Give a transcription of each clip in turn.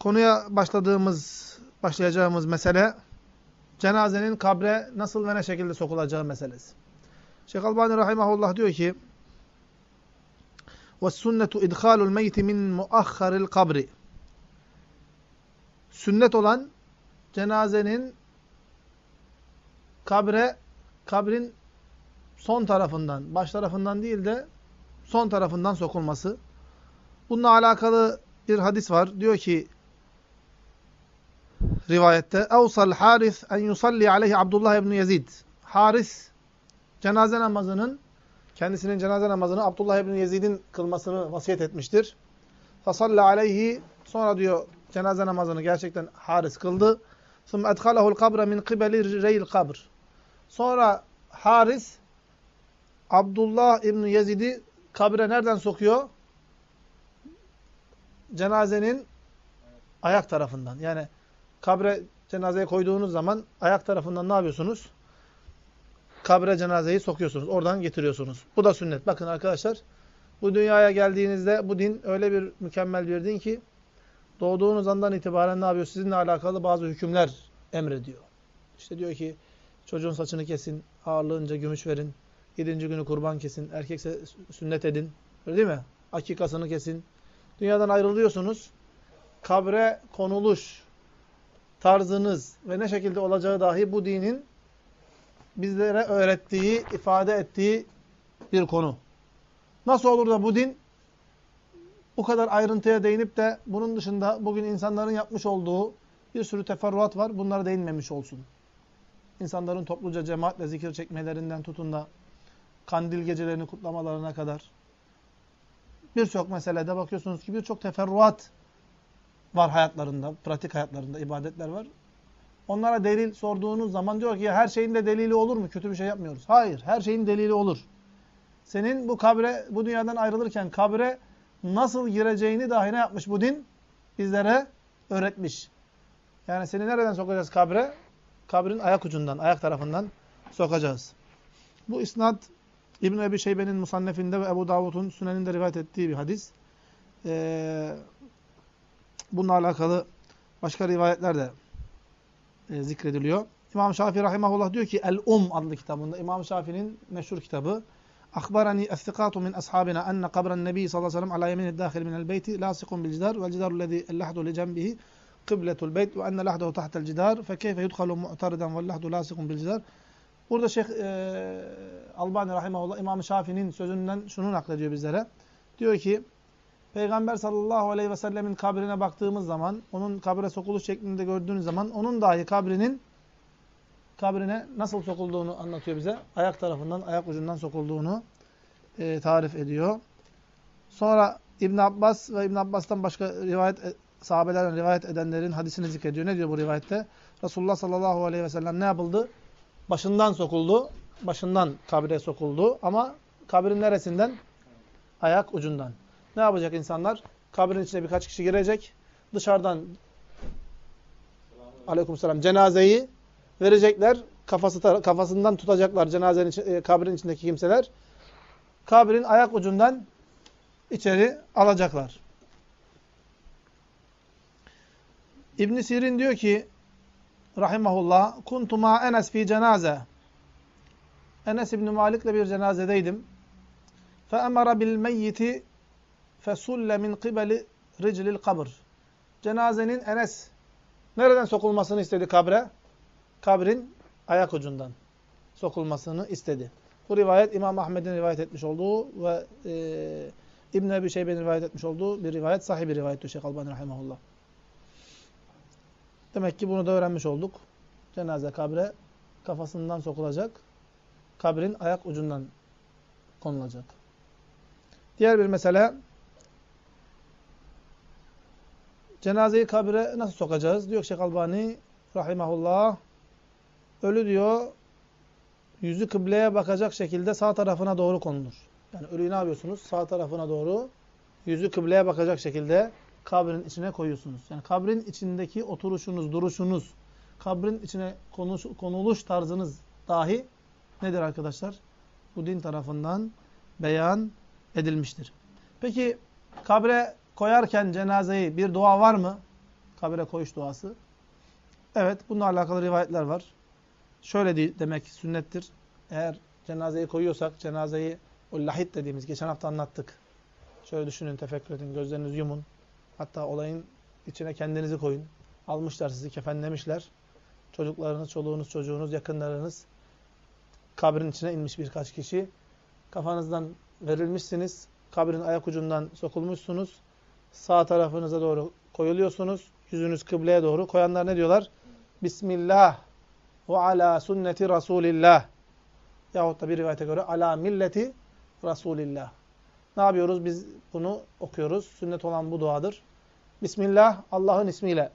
Konuya başladığımız, başlayacağımız mesele cenazenin kabre nasıl ve ne şekilde sokulacağı meselesi. Şeyh Albani rahimahullah diyor ki: "Ve's-sünnetu idhalul meyti min muahharil kabri." Sünnet olan cenazenin kabre kabrin son tarafından, baş tarafından değil de son tarafından sokulması. Bununla alakalı bir hadis var. Diyor ki rivayette Evsal Haris en yusalli aleyhi Abdullah ibn Yezid. Haris cenaze namazının kendisinin cenaze namazını Abdullah ibn Yezid'in kılmasını vasiyet etmiştir. Fasalle aleyhi sonra diyor cenaze namazını gerçekten Haris kıldı. Sonra edhalahul kabra min kibeli reyl kabr. Sonra Haris Abdullah ibn Yezid'i kabre nereden sokuyor? Cenazenin ayak tarafından. Yani kabre cenazeye koyduğunuz zaman ayak tarafından ne yapıyorsunuz? Kabre cenazeyi sokuyorsunuz. Oradan getiriyorsunuz. Bu da sünnet. Bakın arkadaşlar bu dünyaya geldiğinizde bu din öyle bir mükemmel bir din ki doğduğunuz andan itibaren ne yapıyor? Sizinle alakalı bazı hükümler emrediyor. İşte diyor ki çocuğun saçını kesin, ağırlığınca gümüş verin, yedinci günü kurban kesin, erkekse sünnet edin. Öyle değil mi? Akikasını kesin. Dünyadan ayrılıyorsunuz. Kabre konuluş tarzınız ve ne şekilde olacağı dahi bu dinin bizlere öğrettiği, ifade ettiği bir konu. Nasıl olur da bu din bu kadar ayrıntıya değinip de bunun dışında bugün insanların yapmış olduğu bir sürü teferruat var. Bunlara değinmemiş olsun. İnsanların topluca cemaatle zikir çekmelerinden tutun da kandil gecelerini kutlamalarına kadar birçok meselede bakıyorsunuz ki birçok teferruat var hayatlarında, pratik hayatlarında ibadetler var. Onlara delil sorduğunuz zaman diyor ki her şeyin de delili olur mu? Kötü bir şey yapmıyoruz. Hayır, her şeyin delili olur. Senin bu kabre, bu dünyadan ayrılırken kabre nasıl gireceğini dahi ne yapmış bu din? Bizlere öğretmiş. Yani seni nereden sokacağız kabre? Kabrin ayak ucundan, ayak tarafından sokacağız. Bu isnad İbn-i Ebi Şeybe'nin Musannef'inde ve Ebu Davud'un Sünen'inde rivayet ettiği bir hadis. Ee, bununla alakalı başka rivayetler de e, zikrediliyor. İmam Şafii rahimahullah diyor ki El-Um adlı kitabında İmam Şafii'nin meşhur kitabı Akhbarani es-sikatu min ashabina enne kabran nebi sallallahu aleyhi ve sellem ala yemini dâhil minel beyti lâsikun bil cidar vel cidaru lezî ellahdu li cembihi kıbletul beyt ve enne lahdahu tahtel cidar fe keyfe yudhalu mu'tariden vel lahdu lâsikun bil cidar Burada Şeyh e, Albani rahimahullah İmam Şafii'nin sözünden şunu naklediyor bizlere. Diyor ki Peygamber sallallahu aleyhi ve sellemin kabrine baktığımız zaman, onun kabre sokuluş şeklinde gördüğünüz zaman, onun dahi kabrinin kabrine nasıl sokulduğunu anlatıyor bize. Ayak tarafından, ayak ucundan sokulduğunu e, tarif ediyor. Sonra İbn Abbas ve İbn Abbas'tan başka rivayet e, sahabelerden rivayet edenlerin hadisini zikrediyor. Ne diyor bu rivayette? Resulullah sallallahu aleyhi ve sellem ne yapıldı? Başından sokuldu. Başından kabre sokuldu. Ama kabrin neresinden? Ayak ucundan. Ne yapacak insanlar? Kabrin içine birkaç kişi girecek. Dışarıdan aleykümselam cenazeyi verecekler. Kafası kafasından tutacaklar cenazenin e, kabrin içindeki kimseler. Kabrin ayak ucundan içeri alacaklar. İbn Sirin diyor ki rahimahullah kuntu ma Enes fi cenaze. Enes İbn Malik'le bir cenazedeydim. Fe emara bil meyyiti fesulle min kibeli riclil kabr. Cenazenin Enes nereden sokulmasını istedi kabre? Kabrin ayak ucundan sokulmasını istedi. Bu rivayet İmam Ahmed'in rivayet etmiş olduğu ve e, İbn Ebi Şeybe'nin rivayet etmiş olduğu bir rivayet, sahih bir rivayet Şeyh Albani rahimehullah. Demek ki bunu da öğrenmiş olduk. Cenaze kabre kafasından sokulacak. Kabrin ayak ucundan konulacak. Diğer bir mesele cenazeyi kabre nasıl sokacağız? Diyor Şeyh Albani rahimahullah ölü diyor yüzü kıbleye bakacak şekilde sağ tarafına doğru konulur. Yani ölüyü ne yapıyorsunuz? Sağ tarafına doğru yüzü kıbleye bakacak şekilde kabrin içine koyuyorsunuz. Yani kabrin içindeki oturuşunuz, duruşunuz, kabrin içine konuş, konuluş tarzınız dahi nedir arkadaşlar? Bu din tarafından beyan edilmiştir. Peki kabre koyarken cenazeyi bir dua var mı? Kabire koyuş duası. Evet, bununla alakalı rivayetler var. Şöyle de, demek sünnettir. Eğer cenazeyi koyuyorsak, cenazeyi o lahit dediğimiz, geçen hafta anlattık. Şöyle düşünün, tefekkür edin, gözlerinizi yumun. Hatta olayın içine kendinizi koyun. Almışlar sizi, kefenlemişler. Çocuklarınız, çoluğunuz, çocuğunuz, yakınlarınız kabrin içine inmiş birkaç kişi. Kafanızdan verilmişsiniz. Kabrin ayak ucundan sokulmuşsunuz. Sağ tarafınıza doğru koyuluyorsunuz. Yüzünüz kıbleye doğru. Koyanlar ne diyorlar? Bismillah ve ala sünneti Rasulillah. Yahut da bir rivayete göre ala milleti Rasulillah. Ne yapıyoruz? Biz bunu okuyoruz. Sünnet olan bu duadır. Bismillah Allah'ın ismiyle.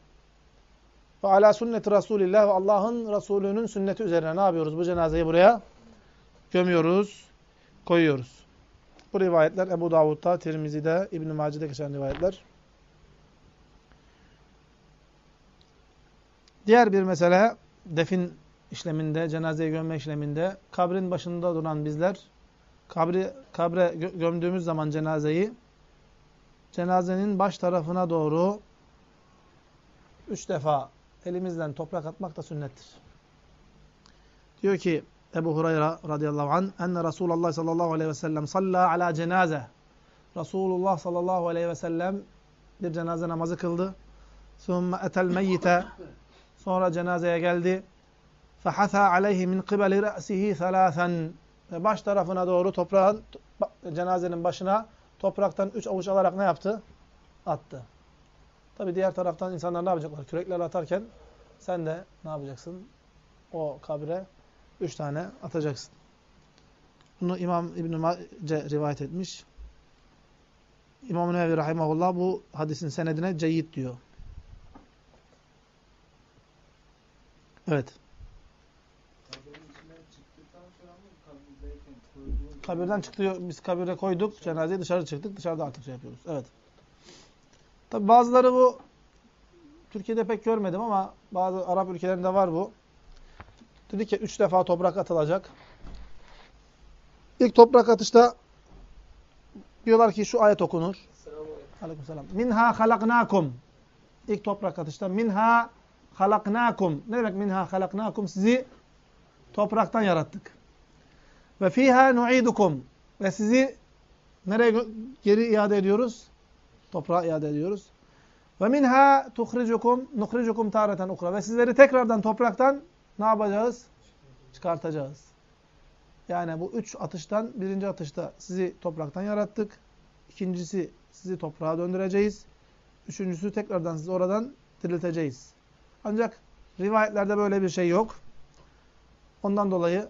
Ve ala sünneti Rasulillah ve Allah'ın Resulü'nün sünneti üzerine ne yapıyoruz? Bu cenazeyi buraya gömüyoruz, koyuyoruz. Bu rivayetler Ebu Davud'da, Tirmizi'de, İbn-i Maci'de geçen rivayetler. Diğer bir mesele defin işleminde, cenazeyi gömme işleminde kabrin başında duran bizler kabri, kabre gömdüğümüz zaman cenazeyi cenazenin baş tarafına doğru üç defa elimizden toprak atmak da sünnettir. Diyor ki Ebu Hureyre radıyallahu anh enne Resulullah sallallahu aleyhi ve sellem salla ala cenaze Resulullah sallallahu aleyhi ve sellem bir cenaze namazı kıldı. Sümme etel meyyite sonra cenazeye geldi. Fehasa aleyhi min kıbeli re'sihi thalâthen ve baş tarafına doğru toprağın cenazenin başına topraktan üç avuç alarak ne yaptı? Attı. Tabi diğer taraftan insanlar ne yapacaklar? Küreklerle atarken sen de ne yapacaksın? O kabre üç tane atacaksın. Bunu İmam İbn-i Mace rivayet etmiş. İmam-ı Nevevi Rahimahullah bu hadisin senedine ceyyid diyor. Evet. Kabirden çıktı, biz kabire koyduk, cenazeyi dışarı çıktık, dışarıda artık şey yapıyoruz. Evet. Tabi bazıları bu, Türkiye'de pek görmedim ama bazı Arap ülkelerinde var bu. Dedi ki üç defa toprak atılacak. İlk toprak atışta diyorlar ki şu ayet okunur. Aleykümselam. Minha halaknakum. İlk toprak atışta minha halaknakum. Ne demek minha halaknakum? Sizi topraktan yarattık. Ve fiha nu'idukum. Ve sizi nereye geri iade ediyoruz? Toprağa iade ediyoruz. Ve minha tuhricukum nuhricukum tareten ukra. Ve sizleri tekrardan topraktan ne yapacağız? Çıkartacağız. Yani bu üç atıştan birinci atışta sizi topraktan yarattık. İkincisi sizi toprağa döndüreceğiz. Üçüncüsü tekrardan sizi oradan dirilteceğiz. Ancak rivayetlerde böyle bir şey yok. Ondan dolayı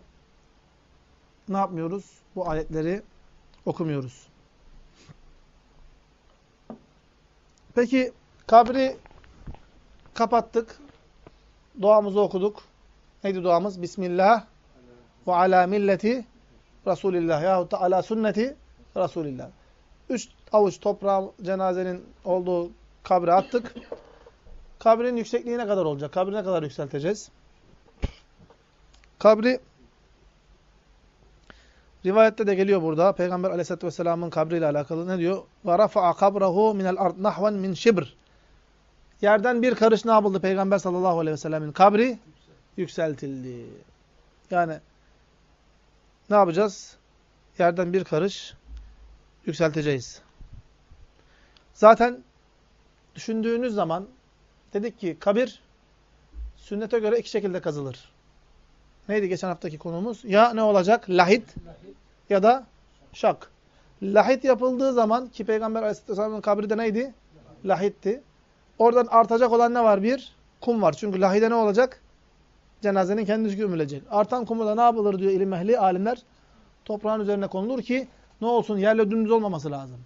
ne yapmıyoruz? Bu ayetleri okumuyoruz. Peki kabri kapattık. Duamızı okuduk. Neydi duamız? Bismillah ve ala milleti Resulillah yahut da ala sünneti Resulillah. Üç avuç toprağı cenazenin olduğu kabre attık. Kabrin yüksekliği ne kadar olacak? Kabri ne kadar yükselteceğiz? Kabri Rivayette de geliyor burada. Peygamber Aleyhisselatü vesselamın kabriyle alakalı ne diyor? Ve rafa'a kabrahu minel ard nahvan min şibr. Yerden bir karış ne yapıldı Peygamber sallallahu aleyhi ve sellemin kabri? Yükseltildi. Yani ne yapacağız? Yerden bir karış yükselteceğiz. Zaten düşündüğünüz zaman dedik ki kabir sünnete göre iki şekilde kazılır. Neydi geçen haftaki konumuz? Ya ne olacak? Lahit ya da şak. Lahit yapıldığı zaman ki Peygamber Aleyhisselam'ın kabri de neydi? Lahitti. Oradan artacak olan ne var? Bir kum var. Çünkü lahide ne olacak? Cenazenin kendisi gömülecek. Artan kumu da ne yapılır diyor ilim ehli, alimler? Toprağın üzerine konulur ki ne olsun? Yerle dümdüz olmaması lazım.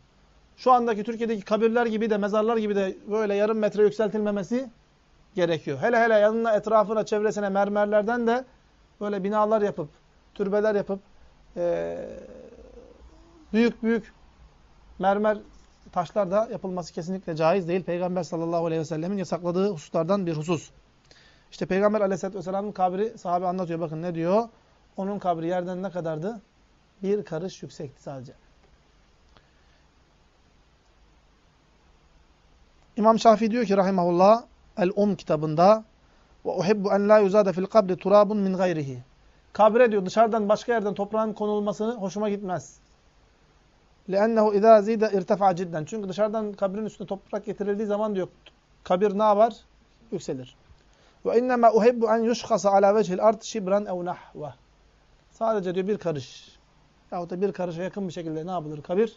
Şu andaki Türkiye'deki kabirler gibi de mezarlar gibi de böyle yarım metre yükseltilmemesi gerekiyor. Hele hele yanına etrafına çevresine mermerlerden de böyle binalar yapıp, türbeler yapıp e, büyük büyük mermer taşlar da yapılması kesinlikle caiz değil. Peygamber sallallahu aleyhi ve sellemin yasakladığı hususlardan bir husus. İşte Peygamber aleyhissalatü vesselamın kabri sahabe anlatıyor. Bakın ne diyor? Onun kabri yerden ne kadardı? Bir karış yüksekti sadece. İmam Şafii diyor ki rahimahullah El-Um kitabında ve uhibbu en la yuzade fil kabri turabun min gayrihi. Kabre diyor dışarıdan başka yerden toprağın konulmasını hoşuma gitmez. لِأَنَّهُ اِذَا زِيدَ اِرْتَفَعَ cidden. Çünkü dışarıdan kabrin üstüne toprak getirildiği zaman diyor kabir ne yapar? Yükselir. Ve innema uhibbu en yushkhasa ala vecihil ard şibran ev nahve. Sadece diyor bir karış yahut da bir karışa yakın bir şekilde ne yapılır? Kabir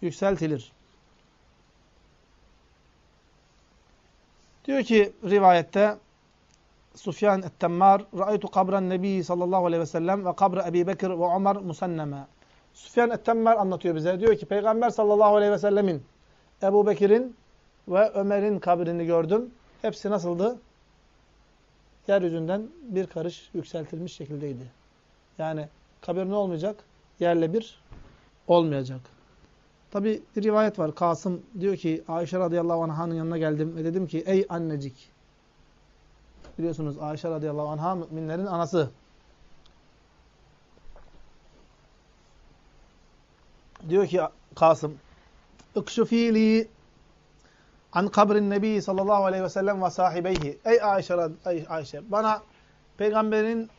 yükseltilir. Diyor ki rivayette Sufyan et-Temmar Ra'aytu kabran Nebi sallallahu aleyhi ve sellem ve kabra Ebi Bekir ve Ömer musanneme. Sufyan et-Temmar anlatıyor bize. Diyor ki Peygamber sallallahu aleyhi ve sellemin Ebu Bekir'in ve Ömer'in kabrini gördüm. Hepsi nasıldı? Yeryüzünden bir karış yükseltilmiş şekildeydi. Yani kabir ne olmayacak? Yerle bir olmayacak. Tabi bir rivayet var. Kasım diyor ki Ayşe radıyallahu anh'ın yanına geldim ve dedim ki ey annecik. Biliyorsunuz Ayşe radıyallahu anh'a müminlerin anası. Diyor ki Kasım İkşufili an kabrin nebi sallallahu aleyhi ve sellem ve sahibeyhi. Ey Ayşe, ey Ayşe bana peygamberin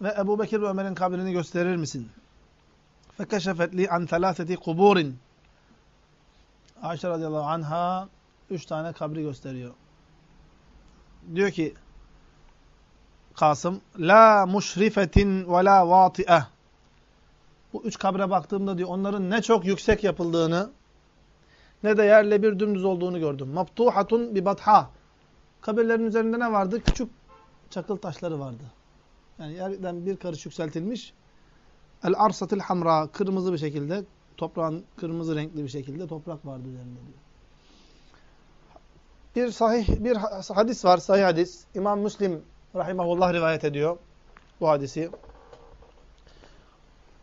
ve Ebu Bekir ve Ömer'in kabrini gösterir misin? Fekeşefet li an thelâseti kuburin. Ayşe radıyallahu anha üç tane kabri gösteriyor. Diyor ki Kasım la muşrifetin ve la vati'eh. Bu üç kabre baktığımda diyor onların ne çok yüksek yapıldığını ne de yerle bir dümdüz olduğunu gördüm. Mabtuhatun bi batha. Kabirlerin üzerinde ne vardı? Küçük çakıl taşları vardı. Yani yerden bir karış yükseltilmiş. El arsatil hamra kırmızı bir şekilde toprağın kırmızı renkli bir şekilde toprak vardı üzerinde diyor. Bir sahih bir hadis var, sahih hadis. İmam Müslim rahimahullah rivayet ediyor bu hadisi.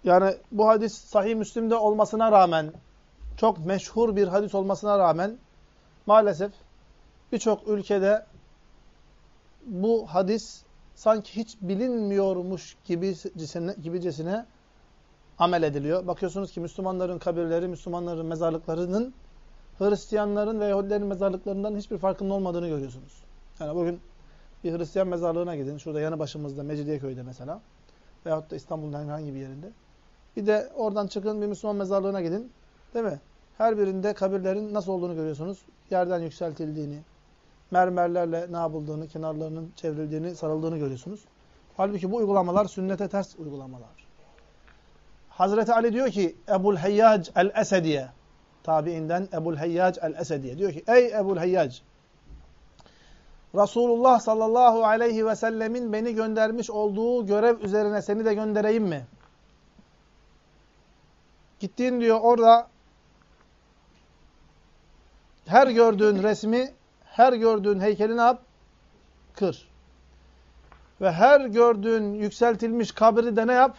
Yani bu hadis sahih Müslim'de olmasına rağmen çok meşhur bir hadis olmasına rağmen maalesef birçok ülkede bu hadis sanki hiç bilinmiyormuş gibicesine, gibicesine amel ediliyor. Bakıyorsunuz ki Müslümanların kabirleri, Müslümanların mezarlıklarının Hristiyanların ve Yahudilerin mezarlıklarından hiçbir farkının olmadığını görüyorsunuz. Yani bugün bir Hristiyan mezarlığına gidin. Şurada yanı başımızda Mecidiyeköy'de mesela. Veyahut da İstanbul'un herhangi bir yerinde. Bir de oradan çıkın bir Müslüman mezarlığına gidin. Değil mi? Her birinde kabirlerin nasıl olduğunu görüyorsunuz. Yerden yükseltildiğini, mermerlerle ne yapıldığını, kenarlarının çevrildiğini, sarıldığını görüyorsunuz. Halbuki bu uygulamalar sünnete ters uygulamalar. Hazreti Ali diyor ki Ebul Hayyac el-Esediye tabiinden Ebul Hayyac el-Esediye diyor ki ey Ebul Hayyac Resulullah sallallahu aleyhi ve sellemin beni göndermiş olduğu görev üzerine seni de göndereyim mi? Gittiğin diyor orada her gördüğün resmi, her gördüğün heykeli ne yap? Kır. Ve her gördüğün yükseltilmiş kabri de ne yap?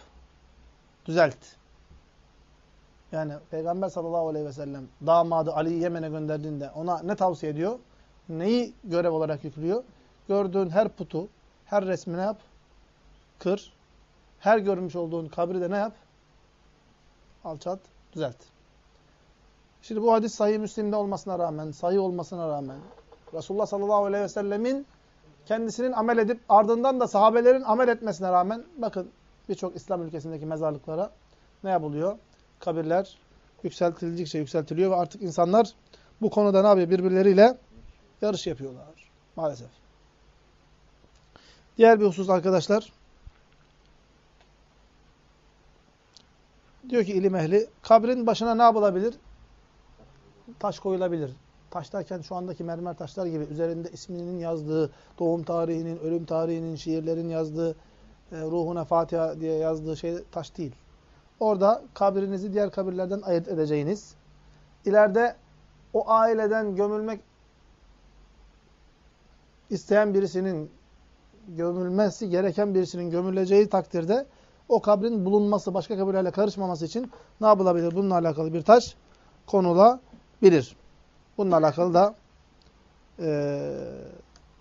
Düzelt. Yani Peygamber sallallahu aleyhi ve sellem damadı Ali'yi Yemen'e gönderdiğinde ona ne tavsiye ediyor? Neyi görev olarak yüklüyor? Gördüğün her putu, her resmine yap? Kır. Her görmüş olduğun kabri de ne yap? Alçalt, düzelt. Şimdi bu hadis sahih Müslim'de olmasına rağmen, sahih olmasına rağmen Resulullah sallallahu aleyhi ve sellemin kendisinin amel edip ardından da sahabelerin amel etmesine rağmen bakın birçok İslam ülkesindeki mezarlıklara ne yapılıyor? Kabirler yükseltildikçe yükseltiliyor ve artık insanlar bu konuda ne yapıyor? Birbirleriyle yarış yapıyorlar. Maalesef. Diğer bir husus arkadaşlar. Diyor ki ilim ehli, kabrin başına ne yapılabilir? Taş koyulabilir. Taş derken şu andaki mermer taşlar gibi üzerinde isminin yazdığı, doğum tarihinin, ölüm tarihinin, şiirlerin yazdığı, e, ruhuna Fatiha diye yazdığı şey taş değil. Orada kabrinizi diğer kabirlerden ayırt edeceğiniz, ileride o aileden gömülmek isteyen birisinin gömülmesi gereken birisinin gömüleceği takdirde o kabrin bulunması, başka kabirlerle karışmaması için ne yapılabilir? Bununla alakalı bir taş konulabilir. Bununla alakalı da e,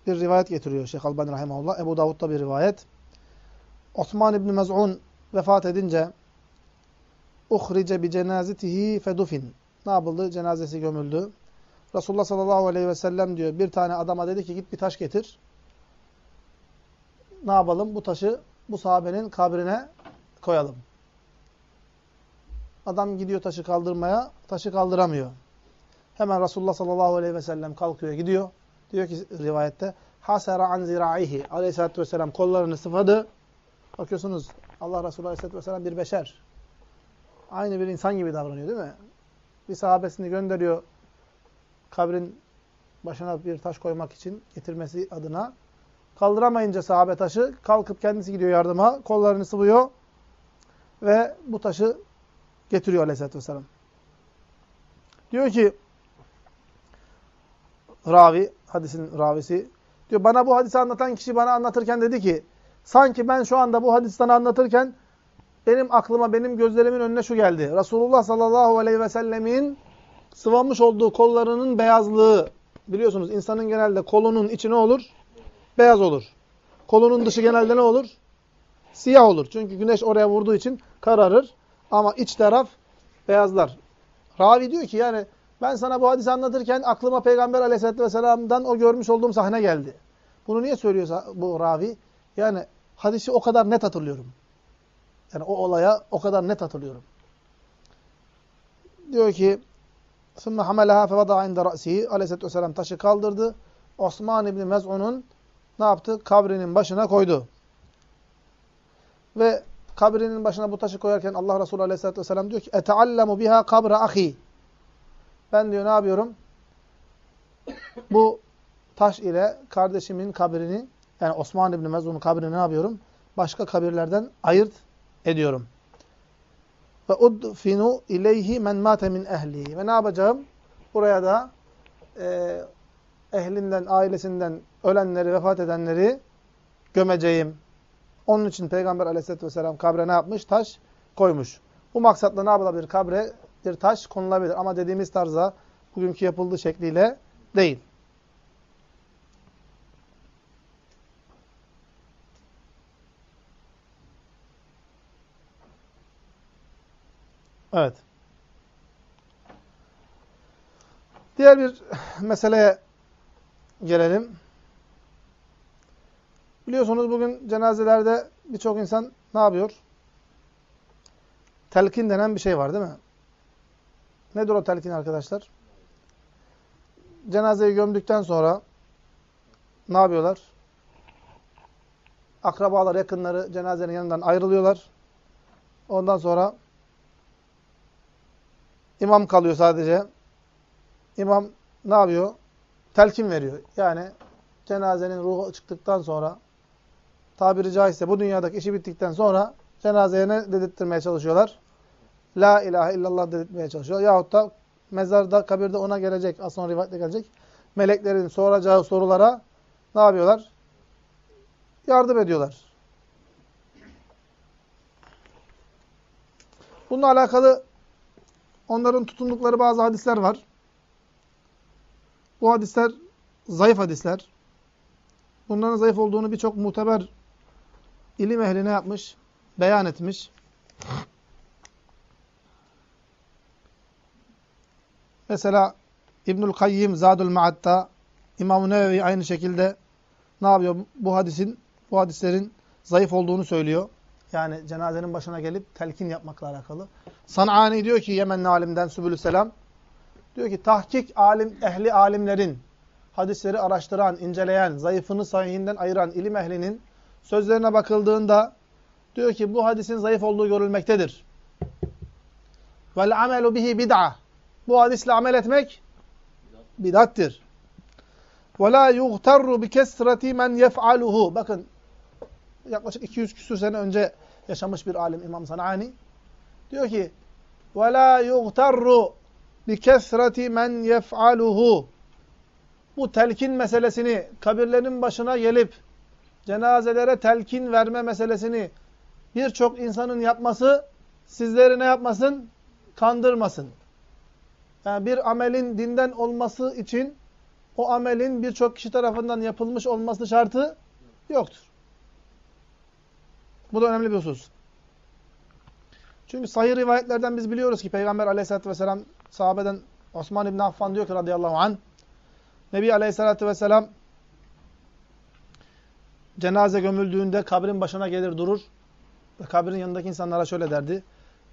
bir rivayet getiriyor Şeyh Albani Rahimahullah. Ebu Davud'da bir rivayet. Osman İbni Mez'un vefat edince uhrice bi cenazetihi fedufin. Ne yapıldı? Cenazesi gömüldü. Resulullah sallallahu aleyhi ve sellem diyor bir tane adama dedi ki git bir taş getir. Ne yapalım? Bu taşı bu sahabenin kabrine koyalım. Adam gidiyor taşı kaldırmaya, taşı kaldıramıyor. Hemen Resulullah sallallahu aleyhi ve sellem kalkıyor gidiyor. Diyor ki rivayette hasara an ziraihi. Aleyhisselatü vesselam kollarını sıfadı. Bakıyorsunuz Allah Resulü aleyhisselatü vesselam bir beşer. Aynı bir insan gibi davranıyor değil mi? Bir sahabesini gönderiyor kabrin başına bir taş koymak için getirmesi adına. Kaldıramayınca sahabe taşı kalkıp kendisi gidiyor yardıma. Kollarını sıvıyor ve bu taşı getiriyor aleyhissalatü vesselam. Diyor ki ravi, hadisin ravisi diyor bana bu hadisi anlatan kişi bana anlatırken dedi ki sanki ben şu anda bu hadisi sana anlatırken benim aklıma, benim gözlerimin önüne şu geldi. Resulullah sallallahu aleyhi ve sellemin sıvamış olduğu kollarının beyazlığı. Biliyorsunuz insanın genelde kolunun içi ne olur? Beyaz olur. Kolunun dışı genelde ne olur? Siyah olur. Çünkü güneş oraya vurduğu için kararır. Ama iç taraf beyazlar. Ravi diyor ki yani ben sana bu hadisi anlatırken aklıma Peygamber aleyhisselatü vesselam'dan o görmüş olduğum sahne geldi. Bunu niye söylüyor bu ravi? Yani hadisi o kadar net hatırlıyorum. Yani o olaya o kadar net hatırlıyorum. Diyor ki ثُمَّ حَمَلَهَا فَوَضَعَ عِنْدَ رَأْسِهِ Aleyhisselatü Vesselam taşı kaldırdı. Osman İbni Mez'un'un ne yaptı? Kabrinin başına koydu. Ve kabrinin başına bu taşı koyarken Allah Resulü Aleyhisselatü Vesselam diyor ki اَتَعَلَّمُ biha kabra ahi. Ben diyor ne yapıyorum? Bu taş ile kardeşimin kabrini yani Osman İbni Mez'un'un kabrini ne yapıyorum? Başka kabirlerden ayırt ediyorum. Ve udfinu ileyhi men mate min ehli. Ve ne yapacağım? Buraya da e, ehlinden, ailesinden ölenleri, vefat edenleri gömeceğim. Onun için Peygamber aleyhissalatü vesselam kabre ne yapmış? Taş koymuş. Bu maksatla ne yapılabilir? Kabre bir taş konulabilir. Ama dediğimiz tarza bugünkü yapıldığı şekliyle değil. Evet. Diğer bir meseleye gelelim. Biliyorsunuz bugün cenazelerde birçok insan ne yapıyor? Telkin denen bir şey var değil mi? Nedir o telkin arkadaşlar? Cenazeyi gömdükten sonra ne yapıyorlar? Akrabalar, yakınları cenazenin yanından ayrılıyorlar. Ondan sonra İmam kalıyor sadece. İmam ne yapıyor? Telkin veriyor. Yani cenazenin ruhu çıktıktan sonra tabiri caizse bu dünyadaki işi bittikten sonra cenazeye ne dedirtmeye çalışıyorlar? La ilahe illallah dedirtmeye çalışıyorlar. Yahut da mezarda, kabirde ona gelecek, az sonra rivayetle gelecek. Meleklerin soracağı sorulara ne yapıyorlar? Yardım ediyorlar. Bununla alakalı Onların tutundukları bazı hadisler var. Bu hadisler zayıf hadisler. Bunların zayıf olduğunu birçok muteber ilim ehline yapmış, beyan etmiş. Mesela İbnül Kayyim Zadül Maad'da İmam-ı Nevevi aynı şekilde ne yapıyor? Bu hadisin, bu hadislerin zayıf olduğunu söylüyor. Yani cenazenin başına gelip telkin yapmakla alakalı. San'ani diyor ki Yemenli alimden Sübülü Selam. Diyor ki tahkik alim, ehli alimlerin, hadisleri araştıran, inceleyen, zayıfını sahihinden ayıran ilim ehlinin sözlerine bakıldığında diyor ki bu hadisin zayıf olduğu görülmektedir. Vel amelu bihi bid'a Bu hadisle amel etmek bidattir. Ve la yughtarru bi kesreti men yef'aluhu. Bakın yaklaşık 200 küsur sene önce yaşamış bir alim İmam Sanani. Diyor ki وَلَا يُغْتَرُّ بِكَثْرَةِ مَنْ يَفْعَلُهُ Bu telkin meselesini, kabirlerin başına gelip cenazelere telkin verme meselesini birçok insanın yapması sizleri ne yapmasın? Kandırmasın. Yani bir amelin dinden olması için o amelin birçok kişi tarafından yapılmış olması şartı yoktur. Bu da önemli bir husus. Çünkü sahih rivayetlerden biz biliyoruz ki Peygamber aleyhissalatü vesselam sahabeden Osman İbni Affan diyor ki radıyallahu anh, Nebi Aleyhisselatü Vesselam cenaze gömüldüğünde kabrin başına gelir durur ve kabrin yanındaki insanlara şöyle derdi.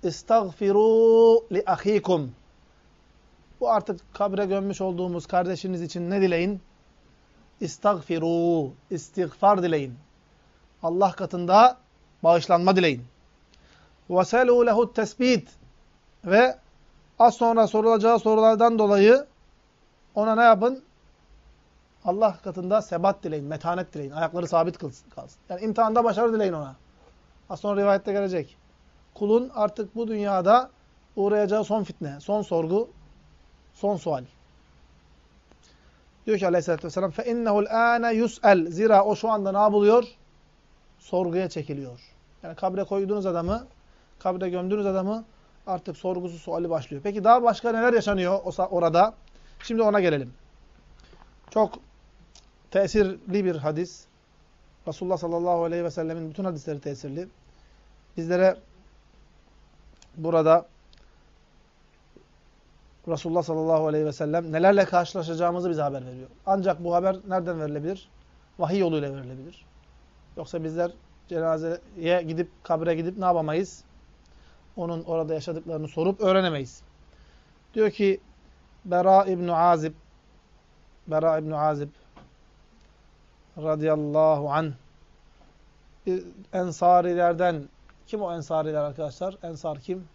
İstagfiru li ahikum. Bu artık kabre gömmüş olduğumuz kardeşiniz için ne dileyin? İstagfiru, istiğfar dileyin. Allah katında bağışlanma dileyin. وَسَلُوا لَهُ tespit Ve az sonra sorulacağı sorulardan dolayı ona ne yapın? Allah katında sebat dileyin, metanet dileyin. Ayakları sabit kalsın. Yani imtihanda başarı dileyin ona. Az sonra rivayette gelecek. Kulun artık bu dünyada uğrayacağı son fitne, son sorgu, son sual. Diyor ki aleyhissalatü vesselam فَاِنَّهُ الْآنَ يُسْأَلْ Zira o şu anda ne yapılıyor? Sorguya çekiliyor. Yani kabre koyduğunuz adamı, kabre gömdüğünüz adamı artık sorgusu suali başlıyor. Peki daha başka neler yaşanıyor orada? Şimdi ona gelelim. Çok tesirli bir hadis. Resulullah sallallahu aleyhi ve sellemin bütün hadisleri tesirli. Bizlere burada Resulullah sallallahu aleyhi ve sellem nelerle karşılaşacağımızı bize haber veriyor. Ancak bu haber nereden verilebilir? Vahiy yoluyla verilebilir. Yoksa bizler cenazeye gidip, kabre gidip ne yapamayız? Onun orada yaşadıklarını sorup öğrenemeyiz. Diyor ki Bera İbn Azib Bera İbn Azib radıyallahu an Ensarilerden kim o Ensariler arkadaşlar? Ensar kim?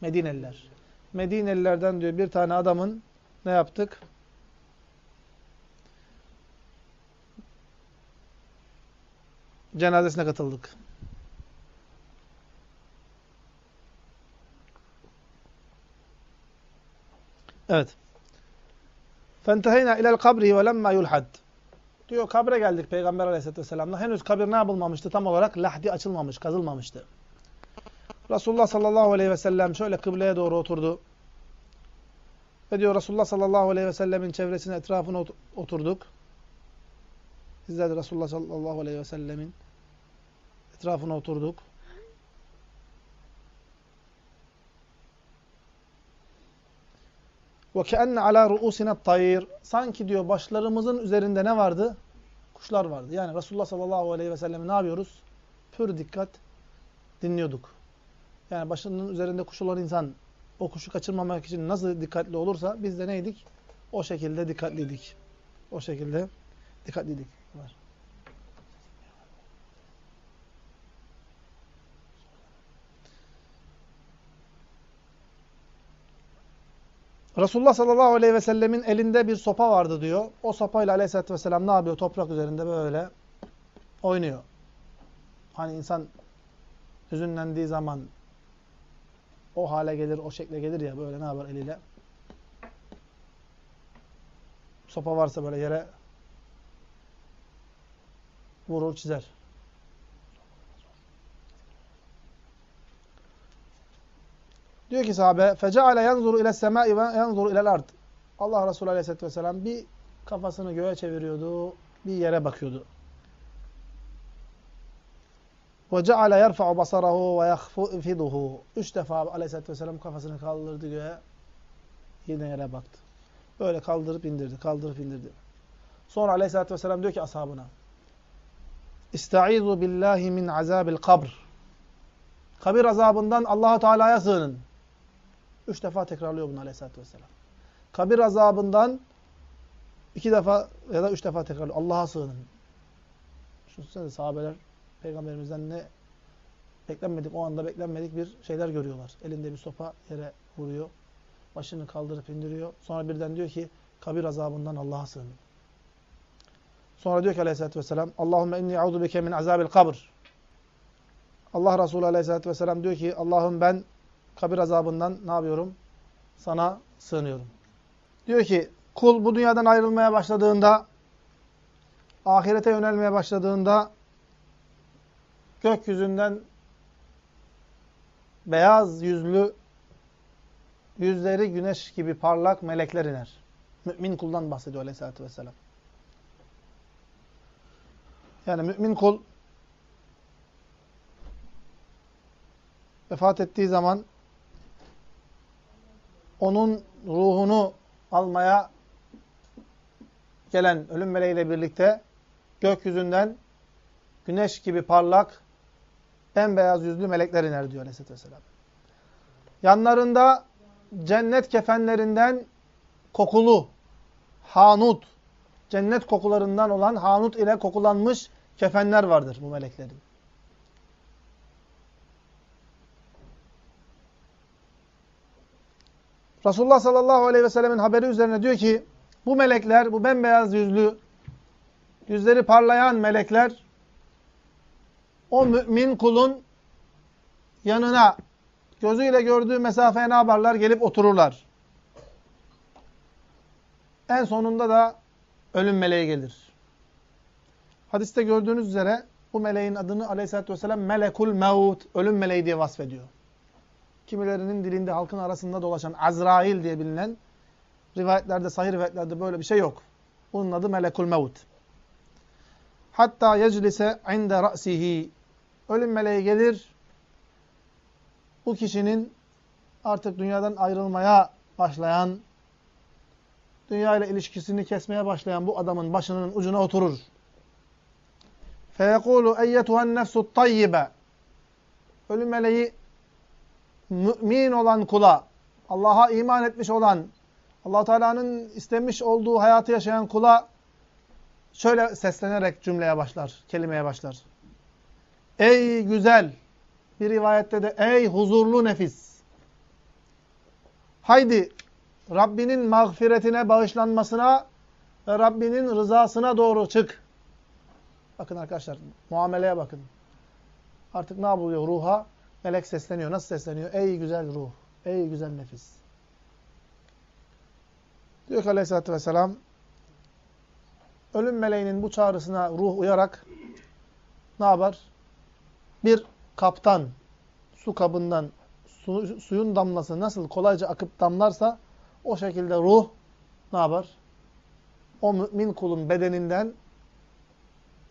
Medineliler. Medinelilerden diyor bir tane adamın ne yaptık? Cenazesine katıldık. Evet. فَانْتَهَيْنَا اِلَى الْقَبْرِ وَلَمَّا يُلْحَدْ Diyor kabre geldik Peygamber aleyhisselatü vesselam'la. Henüz kabir ne yapılmamıştı? Tam olarak lahdi açılmamış, kazılmamıştı. Resulullah sallallahu aleyhi ve sellem şöyle kıbleye doğru oturdu. Ve diyor Resulullah sallallahu aleyhi ve sellemin çevresine etrafına oturduk. Bizler de Resulullah sallallahu aleyhi ve sellemin etrafına oturduk. Ve keenne ala ruusina tayir. Sanki diyor başlarımızın üzerinde ne vardı? Kuşlar vardı. Yani Resulullah sallallahu aleyhi ve sellem'i ne yapıyoruz? Pür dikkat dinliyorduk. Yani başının üzerinde kuş olan insan o kuşu kaçırmamak için nasıl dikkatli olursa biz de neydik? O şekilde dikkatliydik. O şekilde dikkatliydik. Var. Resulullah sallallahu aleyhi ve sellemin elinde bir sopa vardı diyor. O sopayla aleyhissalatü vesselam ne yapıyor? Toprak üzerinde böyle oynuyor. Hani insan hüzünlendiği zaman o hale gelir, o şekle gelir ya böyle ne yapar eliyle? Sopa varsa böyle yere vurur, çizer. Diyor ki sahabe فَجَعَلَ يَنْظُرُ اِلَى السَّمَاءِ وَيَنْظُرُ اِلَى الْاَرْضِ Allah Resulü Aleyhisselatü Vesselam bir kafasını göğe çeviriyordu, bir yere bakıyordu. Ve ceale yerfa'u basarahu ve yahfiduhu. Üç defa aleyhissalatü vesselam kafasını kaldırdı göğe. Yine yere baktı. Böyle kaldırıp indirdi, kaldırıp indirdi. Sonra aleyhissalatü vesselam diyor ki ashabına. İsta'izu billahi min azabil kabr. Kabir azabından Allahu Teala'ya sığının. Üç defa tekrarlıyor bunu aleyhissalatü vesselam. Kabir azabından iki defa ya da üç defa tekrarlıyor. Allah'a sığının. Düşünsene sahabeler peygamberimizden ne beklenmedik, o anda beklenmedik bir şeyler görüyorlar. Elinde bir sopa yere vuruyor. Başını kaldırıp indiriyor. Sonra birden diyor ki kabir azabından Allah'a sığının. Sonra diyor ki aleyhissalatü vesselam Allahümme inni auzu bike min azabil kabr. Allah Resulü aleyhissalatü vesselam diyor ki Allah'ım ben kabir azabından ne yapıyorum? Sana sığınıyorum. Diyor ki kul bu dünyadan ayrılmaya başladığında ahirete yönelmeye başladığında gökyüzünden beyaz yüzlü yüzleri güneş gibi parlak melekler iner. Mümin kuldan bahsediyor aleyhissalatü vesselam. Yani mümin kul vefat ettiği zaman onun ruhunu almaya gelen ölüm meleğiyle birlikte gökyüzünden güneş gibi parlak, bembeyaz yüzlü melekler iner diyor Aleyhisselatü Vesselam. Yanlarında cennet kefenlerinden kokulu, hanut, cennet kokularından olan hanut ile kokulanmış kefenler vardır bu meleklerin. Resulullah sallallahu aleyhi ve sellemin haberi üzerine diyor ki, bu melekler, bu bembeyaz yüzlü, yüzleri parlayan melekler, o mümin kulun yanına, gözüyle gördüğü mesafeye ne yaparlar? Gelip otururlar. En sonunda da ölüm meleği gelir. Hadiste gördüğünüz üzere bu meleğin adını aleyhissalatü vesselam melekul mevut, ölüm meleği diye vasfediyor. Kimilerinin dilinde halkın arasında dolaşan Azrail diye bilinen rivayetlerde, sahih rivayetlerde böyle bir şey yok. Bunun adı melekul mevut. Hatta yeclise inde ra'sihi. Ölüm meleği gelir. Bu kişinin artık dünyadan ayrılmaya başlayan, dünya ile ilişkisini kesmeye başlayan bu adamın başının ucuna oturur. فَيَقُولُ اَيَّتُهَا النَّفْسُ الطَّيِّبَ Ölüm meleği mümin olan kula, Allah'a iman etmiş olan, allah Teala'nın istemiş olduğu hayatı yaşayan kula şöyle seslenerek cümleye başlar, kelimeye başlar. Ey güzel, bir rivayette de ey huzurlu nefis. Haydi Rabbinin mağfiretine, bağışlanmasına ve Rabbinin rızasına doğru çık. Bakın arkadaşlar, muameleye bakın. Artık ne yapılıyor ruha? Melek sesleniyor. Nasıl sesleniyor? Ey güzel ruh, ey güzel nefis. Diyor ki aleyhissalatü vesselam, ölüm meleğinin bu çağrısına ruh uyarak ne yapar? Bir kaptan su kabından su, suyun damlası nasıl kolayca akıp damlarsa o şekilde ruh ne yapar? O mümin kulun bedeninden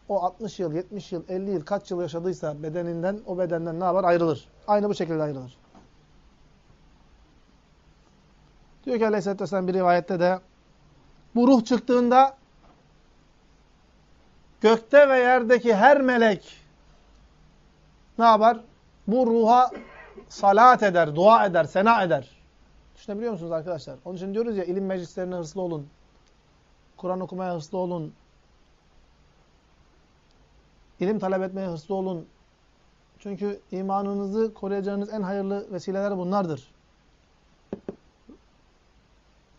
o 60 yıl, 70 yıl, 50 yıl kaç yıl yaşadıysa bedeninden, o bedenden ne yapar? Ayrılır. Aynı bu şekilde ayrılır. Diyor ki Aleyhisselatü Vesselam bir rivayette de bu ruh çıktığında gökte ve yerdeki her melek ne yapar? Bu ruha salat eder, dua eder, sena eder. Düşünebiliyor musunuz arkadaşlar? Onun için diyoruz ya ilim meclislerine hırslı olun. Kur'an okumaya hırslı olun. İlim talep etmeye hırslı olun. Çünkü imanınızı koruyacağınız en hayırlı vesileler bunlardır.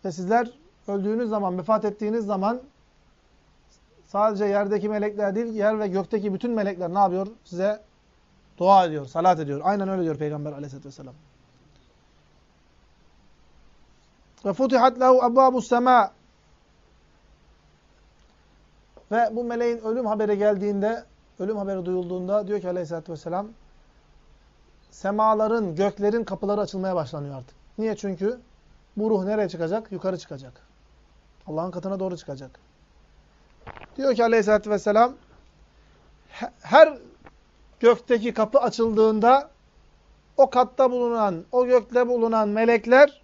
Ve sizler öldüğünüz zaman, vefat ettiğiniz zaman sadece yerdeki melekler değil, yer ve gökteki bütün melekler ne yapıyor? Size dua ediyor, salat ediyor. Aynen öyle diyor Peygamber aleyhisselatü vesselam. Ve futihat lehu ebbâbus semâ. Ve bu meleğin ölüm haberi geldiğinde, ölüm haberi duyulduğunda diyor ki aleyhissalatü vesselam, semaların, göklerin kapıları açılmaya başlanıyor artık. Niye? Çünkü bu ruh nereye çıkacak? Yukarı çıkacak. Allah'ın katına doğru çıkacak. Diyor ki aleyhissalatü vesselam, her gökteki kapı açıldığında o katta bulunan, o gökte bulunan melekler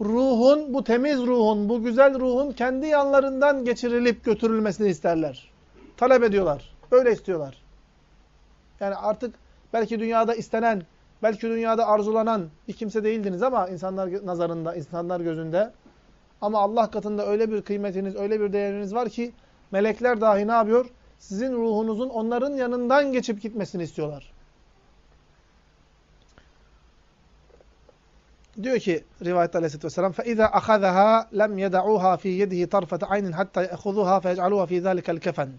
ruhun, bu temiz ruhun, bu güzel ruhun kendi yanlarından geçirilip götürülmesini isterler. Talep ediyorlar. Böyle istiyorlar. Yani artık belki dünyada istenen, belki dünyada arzulanan bir kimse değildiniz ama insanlar nazarında, insanlar gözünde. Ama Allah katında öyle bir kıymetiniz, öyle bir değeriniz var ki melekler dahi ne yapıyor? Sizin ruhunuzun onların yanından geçip gitmesini istiyorlar. Diyor ki rivayette aleyhisselatü vesselam فَاِذَا أَخَذَهَا لَمْ يَدَعُوهَا ف۪ي يَدِهِ طَرْفَةَ عَيْنٍ حَتَّى يَأْخُذُوهَا فَيَجْعَلُوهَا ف۪ي ذَٰلِكَ الْكَفَنِ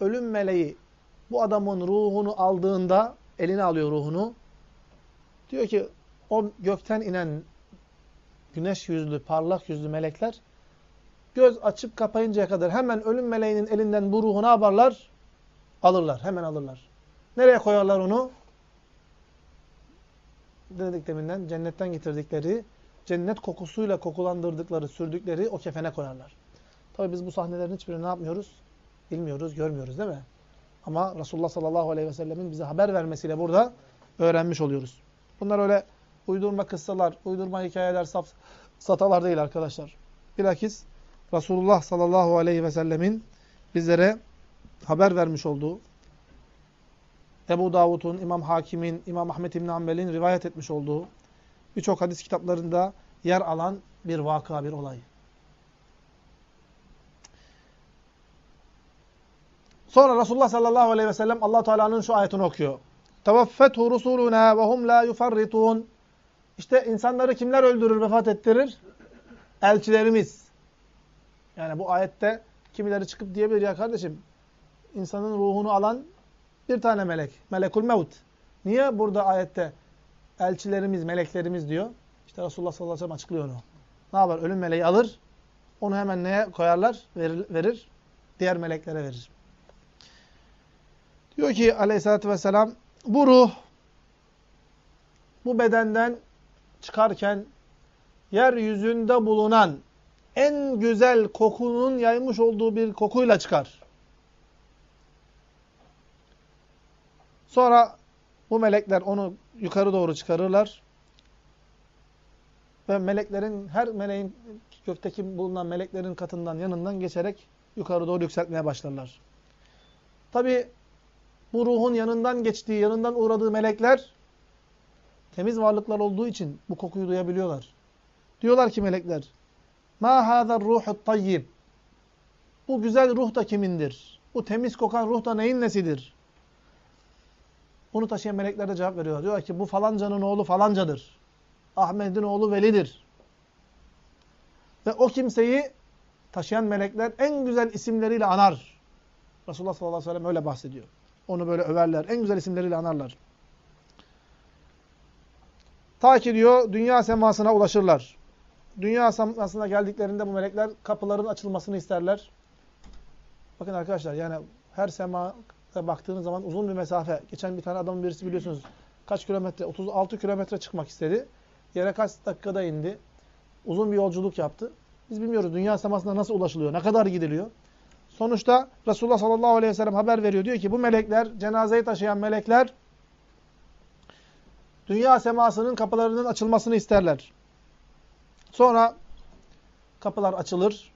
Ölüm meleği bu adamın ruhunu aldığında, eline alıyor ruhunu. Diyor ki o gökten inen güneş yüzlü, parlak yüzlü melekler göz açıp kapayıncaya kadar hemen ölüm meleğinin elinden bu ruhu ne yaparlar? Alırlar, hemen alırlar. Nereye koyarlar onu? dedik deminden cennetten getirdikleri, cennet kokusuyla kokulandırdıkları, sürdükleri o kefene koyarlar. Tabi biz bu sahnelerin hiçbirini ne yapmıyoruz? Bilmiyoruz, görmüyoruz değil mi? Ama Resulullah sallallahu aleyhi ve sellemin bize haber vermesiyle burada öğrenmiş oluyoruz. Bunlar öyle uydurma kıssalar, uydurma hikayeler, saf, satalar değil arkadaşlar. Bilakis Resulullah sallallahu aleyhi ve sellemin bizlere haber vermiş olduğu, Ebu Davud'un, İmam Hakim'in, İmam Ahmet İbn Hanbel'in rivayet etmiş olduğu birçok hadis kitaplarında yer alan bir vaka, bir olay. Sonra Resulullah sallallahu aleyhi ve sellem allah Teala'nın şu ayetini okuyor. Tevaffethu rusuluna ve hum la yufarritun. İşte insanları kimler öldürür, vefat ettirir? Elçilerimiz. Yani bu ayette kimileri çıkıp diyebilir ya kardeşim insanın ruhunu alan bir tane melek. Melekul mevt. Niye burada ayette elçilerimiz, meleklerimiz diyor? İşte Resulullah sallallahu aleyhi ve sellem açıklıyor onu. Ne yapar? Ölüm meleği alır. Onu hemen neye koyarlar? Verir. verir diğer meleklere verir. Diyor ki aleyhissalatü vesselam bu ruh bu bedenden çıkarken yeryüzünde bulunan en güzel kokunun yaymış olduğu bir kokuyla çıkar. Sonra bu melekler onu yukarı doğru çıkarırlar. Ve meleklerin, her meleğin, gökteki bulunan meleklerin katından, yanından geçerek yukarı doğru yükseltmeye başlarlar. Tabi bu ruhun yanından geçtiği, yanından uğradığı melekler temiz varlıklar olduğu için bu kokuyu duyabiliyorlar. Diyorlar ki melekler, Ma hâzer ruhut tayyib. Bu güzel ruh da kimindir? Bu temiz kokan ruh da neyin nesidir? Bunu taşıyan melekler de cevap veriyorlar. Diyorlar ki bu falancanın oğlu falancadır. Ahmet'in oğlu Veli'dir. Ve o kimseyi taşıyan melekler en güzel isimleriyle anar. Resulullah sallallahu aleyhi ve sellem öyle bahsediyor. Onu böyle överler. En güzel isimleriyle anarlar. Ta ki diyor dünya semasına ulaşırlar. Dünya semasına geldiklerinde bu melekler kapıların açılmasını isterler. Bakın arkadaşlar yani her sema baktığınız zaman uzun bir mesafe. Geçen bir tane adamın birisi biliyorsunuz kaç kilometre, 36 kilometre çıkmak istedi. Yere kaç dakikada indi. Uzun bir yolculuk yaptı. Biz bilmiyoruz dünya semasına nasıl ulaşılıyor, ne kadar gidiliyor. Sonuçta Resulullah sallallahu aleyhi ve sellem haber veriyor. Diyor ki bu melekler, cenazeyi taşıyan melekler dünya semasının kapılarının açılmasını isterler. Sonra kapılar açılır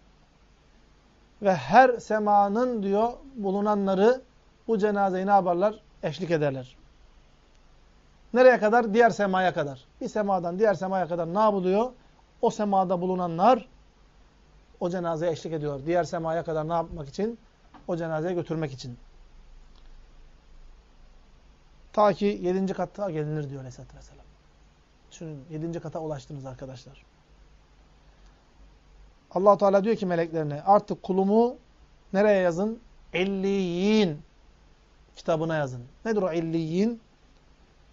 ve her semanın diyor bulunanları bu cenazeyi ne yaparlar? Eşlik ederler. Nereye kadar? Diğer semaya kadar. Bir semadan diğer semaya kadar ne yapılıyor? O semada bulunanlar o cenazeye eşlik ediyor. Diğer semaya kadar ne yapmak için? O cenazeye götürmek için. Ta ki yedinci kata gelinir diyor Aleyhisselatü Vesselam. Düşünün yedinci kata ulaştınız arkadaşlar. Allah Teala diyor ki meleklerine artık kulumu nereye yazın? Elliyin kitabına yazın. Nedir o illiyin?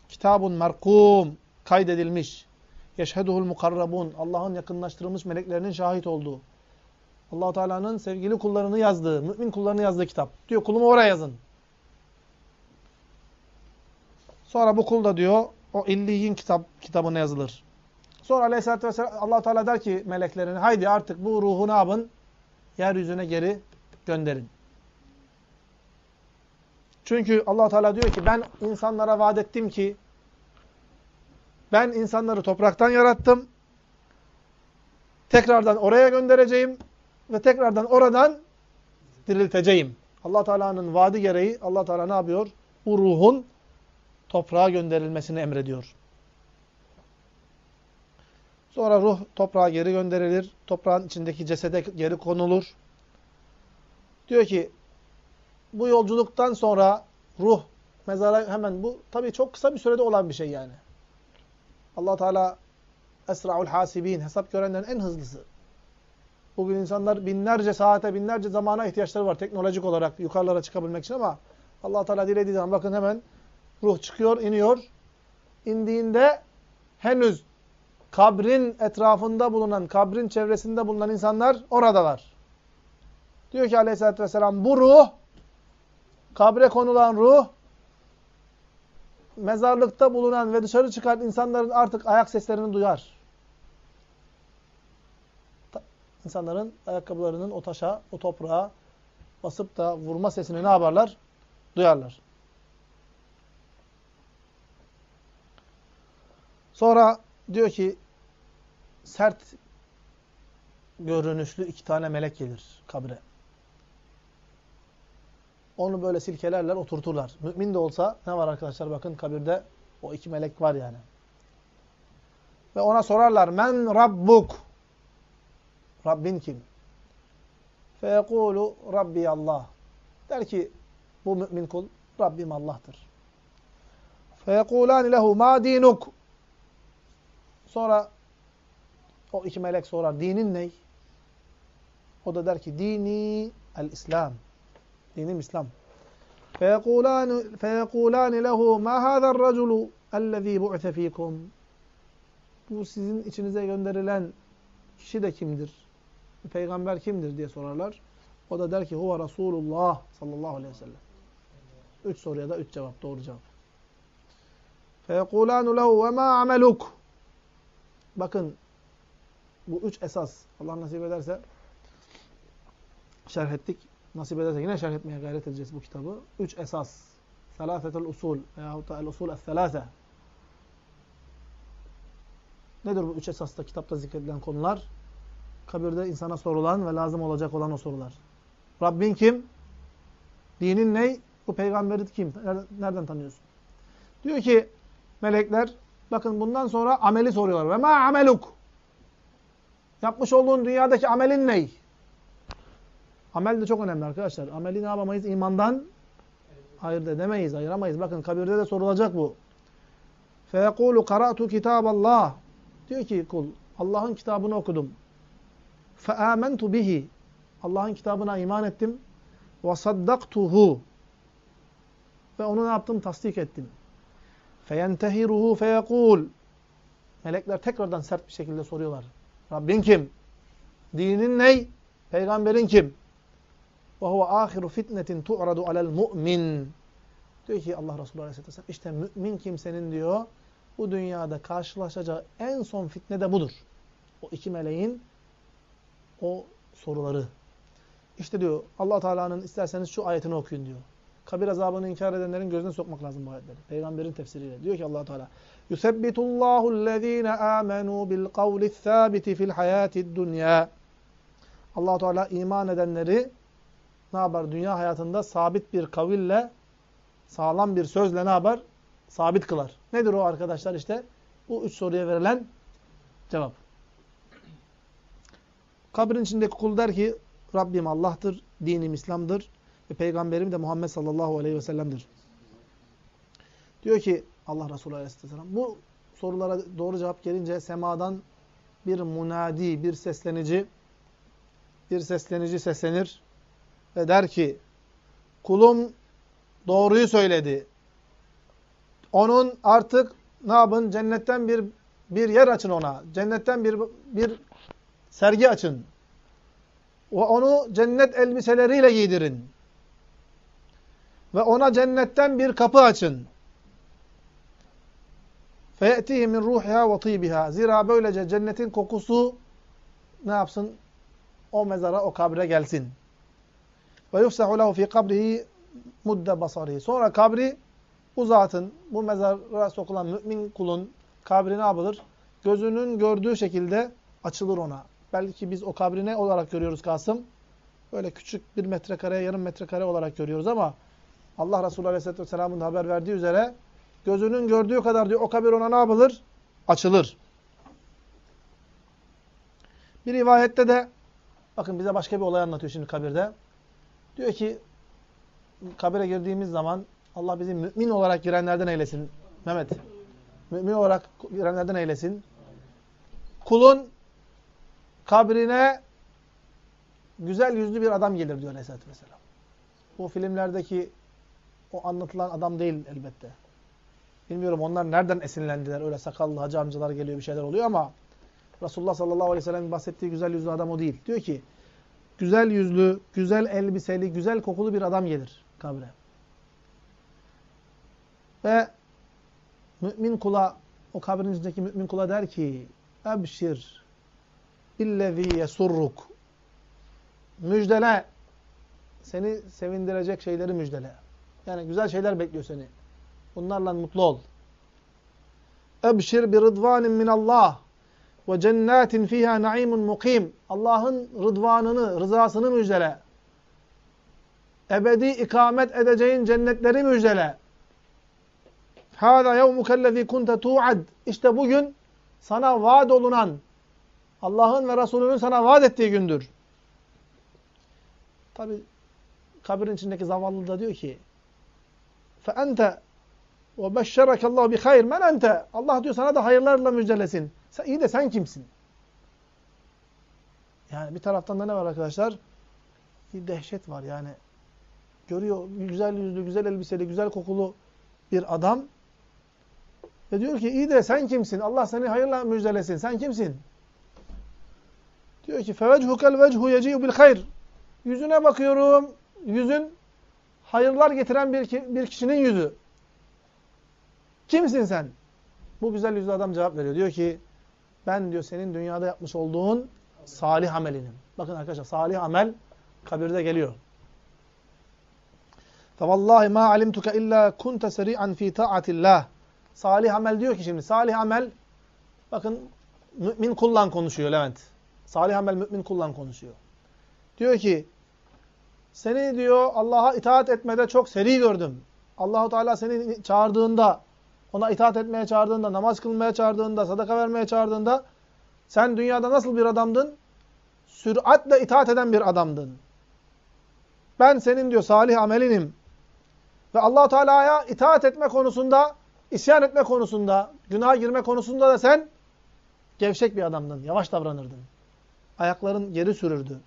Kitabun merkum, kaydedilmiş. Yeşheduhul mukarrabun, Allah'ın yakınlaştırılmış meleklerinin şahit olduğu. allah Teala'nın sevgili kullarını yazdığı, mümin kullarını yazdığı kitap. Diyor kulumu oraya yazın. Sonra bu kul da diyor o illiyin kitap kitabına yazılır. Sonra aleyhissalatü vesselam allah Teala der ki meleklerine haydi artık bu ruhu ne yapın? Yeryüzüne geri gönderin. Çünkü allah Teala diyor ki ben insanlara vaat ettim ki ben insanları topraktan yarattım. Tekrardan oraya göndereceğim ve tekrardan oradan dirilteceğim. allah Teala'nın vaadi gereği allah Teala ne yapıyor? Bu ruhun toprağa gönderilmesini emrediyor. Sonra ruh toprağa geri gönderilir. Toprağın içindeki cesede geri konulur. Diyor ki bu yolculuktan sonra ruh mezara hemen bu tabii çok kısa bir sürede olan bir şey yani. Allah Teala esraul hasibin hesap görenlerin en hızlısı. Bugün insanlar binlerce saate, binlerce zamana ihtiyaçları var teknolojik olarak yukarılara çıkabilmek için ama Allah Teala dilediği zaman bakın hemen ruh çıkıyor, iniyor. İndiğinde henüz kabrin etrafında bulunan, kabrin çevresinde bulunan insanlar oradalar. Diyor ki Aleyhisselatü vesselam bu ruh kabre konulan ruh, mezarlıkta bulunan ve dışarı çıkan insanların artık ayak seslerini duyar. İnsanların ayakkabılarının o taşa, o toprağa basıp da vurma sesini ne yaparlar? Duyarlar. Sonra diyor ki sert görünüşlü iki tane melek gelir kabre. Onu böyle silkelerler, oturturlar. Mümin de olsa ne var arkadaşlar bakın kabirde o iki melek var yani. Ve ona sorarlar men rabbuk? Rabbin kim? Feyekulu Rabbi Allah. Der ki bu mümin kul Rabbim Allah'tır. Feyekulani lehu ma dinuk? Sonra o iki melek sorar dinin ne? O da der ki dini el-İslam. Dinim İslam. فيقولان, فيقولان له ما هذا الرجل الذي بعث فيكم Bu sizin içinize gönderilen kişi de kimdir? Peygamber kimdir diye sorarlar. O da der ki huve Resulullah sallallahu aleyhi ve sellem. Üç soruya da üç cevap. Doğru cevap. فَيَقُولَانُ لَهُ وَمَا عَمَلُكُ Bakın bu üç esas. Allah nasip ederse şerh ettik. Nasip ederse yine şerh etmeye gayret edeceğiz bu kitabı. Üç esas. Selâfetel usul veyahut da el usul es-selâse. Nedir bu üç esasta kitapta zikredilen konular? Kabirde insana sorulan ve lazım olacak olan o sorular. Rabbin kim? Dinin ne? Bu peygamberi kim? Nereden tanıyorsun? Diyor ki melekler bakın bundan sonra ameli soruyorlar. Ve ma ameluk? Yapmış olduğun dünyadaki amelin ne? Amel de çok önemli arkadaşlar. Ameli ne yapamayız? İmandan ayırt edemeyiz, ayıramayız. Bakın kabirde de sorulacak bu. فَيَقُولُ قَرَأْتُ كِتَابَ اللّٰهِ Diyor ki kul, Allah'ın kitabını okudum. فَآمَنْتُ بِهِ Allah'ın kitabına iman ettim. وَصَدَّقْتُهُ Ve onu ne yaptım? Tasdik ettim. فَيَنْتَهِرُهُ فَيَقُولُ Melekler tekrardan sert bir şekilde soruyorlar. Rabbin kim? Dinin ney? Peygamberin kim? Ve huve ahiru fitnetin tu'radu alel mu'min. Diyor ki Allah Resulü Aleyhisselatü Vesselam işte mümin kimsenin diyor bu dünyada karşılaşacağı en son fitne de budur. O iki meleğin o soruları. İşte diyor Allah Teala'nın isterseniz şu ayetini okuyun diyor. Kabir azabını inkar edenlerin gözüne sokmak lazım bu ayetleri. Peygamberin tefsiriyle. Diyor ki Allah Teala: "Yusebbitullahu ellezina amenu bil kavli sabiti fil hayatid dunya." Allah Teala iman edenleri ne yapar? Dünya hayatında sabit bir kaville, sağlam bir sözle ne yapar? Sabit kılar. Nedir o arkadaşlar işte? Bu üç soruya verilen cevap. Kabrin içindeki kul der ki Rabbim Allah'tır, dinim İslam'dır ve peygamberim de Muhammed sallallahu aleyhi ve sellem'dir. Diyor ki Allah Resulü aleyhisselam bu sorulara doğru cevap gelince semadan bir munadi, bir seslenici bir seslenici seslenir ve der ki kulum doğruyu söyledi. Onun artık ne yapın? Cennetten bir bir yer açın ona. Cennetten bir bir sergi açın. Ve onu cennet elbiseleriyle giydirin. Ve ona cennetten bir kapı açın. فَيَأْتِهِ مِنْ رُوحِهَا وَطِيبِهَا Zira böylece cennetin kokusu ne yapsın? O mezara, o kabre gelsin. Ve yufsahu lehu fi kabrihi mudde basarihi. Sonra kabri bu zatın, bu mezara sokulan mümin kulun kabri ne yapılır? Gözünün gördüğü şekilde açılır ona. Belki biz o kabri ne olarak görüyoruz Kasım? Böyle küçük bir metrekare, yarım metrekare olarak görüyoruz ama Allah Resulü Aleyhisselatü Vesselam'ın haber verdiği üzere gözünün gördüğü kadar diyor o kabir ona ne yapılır? Açılır. Bir rivayette de bakın bize başka bir olay anlatıyor şimdi kabirde. Diyor ki kabire girdiğimiz zaman Allah bizi mümin olarak girenlerden eylesin. Mehmet. Mümin olarak girenlerden eylesin. Kulun kabrine güzel yüzlü bir adam gelir diyor Aleyhisselatü Vesselam. Bu filmlerdeki o anlatılan adam değil elbette. Bilmiyorum onlar nereden esinlendiler. Öyle sakallı hacı amcalar geliyor bir şeyler oluyor ama Resulullah sallallahu aleyhi ve sellem'in bahsettiği güzel yüzlü adam o değil. Diyor ki güzel yüzlü, güzel elbiseli, güzel kokulu bir adam gelir kabre. Ve mümin kula, o kabrin içindeki mümin kula der ki Ebşir billezî yesurruk Müjdele seni sevindirecek şeyleri müjdele. Yani güzel şeyler bekliyor seni. Bunlarla mutlu ol. Ebşir bi rıdvanin minallah ve cennetin fiha naimun mukim. Allah'ın rıdvanını, rızasını müjdele. Ebedi ikamet edeceğin cennetleri müjdele. Hâzâ yevmukellezî kunte tu'ad. İşte bugün sana vaat olunan, Allah'ın ve Resulünün sana vaat ettiği gündür. Tabi kabirin içindeki zavallı da diyor ki fe ente ve beşşerekallahu bi hayr men ente. Allah diyor sana da hayırlarla müjdelesin. Sen, iyi de sen kimsin? Yani bir taraftan da ne var arkadaşlar? Bir dehşet var yani. Görüyor güzel yüzlü, güzel elbiseli, güzel kokulu bir adam. Ve diyor ki iyi de sen kimsin? Allah seni hayırla müjdelesin. Sen kimsin? Diyor ki fevechhukel vechu yeci'u bil hayr. Yüzüne bakıyorum. Yüzün hayırlar getiren bir, bir kişinin yüzü. Kimsin sen? Bu güzel yüzlü adam cevap veriyor. Diyor ki ben diyor senin dünyada yapmış olduğun salih amelinim. Bakın arkadaşlar salih amel kabirde geliyor. فَوَاللّٰهِ مَا عَلِمْتُكَ اِلَّا كُنْتَ سَرِيعًا ف۪ي تَاعَةِ اللّٰهِ Salih amel diyor ki şimdi salih amel bakın mümin kullan konuşuyor Levent. Salih amel mümin kullan konuşuyor. Diyor ki seni diyor Allah'a itaat etmede çok seri gördüm. Allahu Teala seni çağırdığında, ona itaat etmeye çağırdığında, namaz kılmaya çağırdığında, sadaka vermeye çağırdığında sen dünyada nasıl bir adamdın? Süratle itaat eden bir adamdın. Ben senin diyor salih amelinim. Ve allah Teala'ya itaat etme konusunda, isyan etme konusunda, günaha girme konusunda da sen gevşek bir adamdın. Yavaş davranırdın. Ayakların geri sürürdü.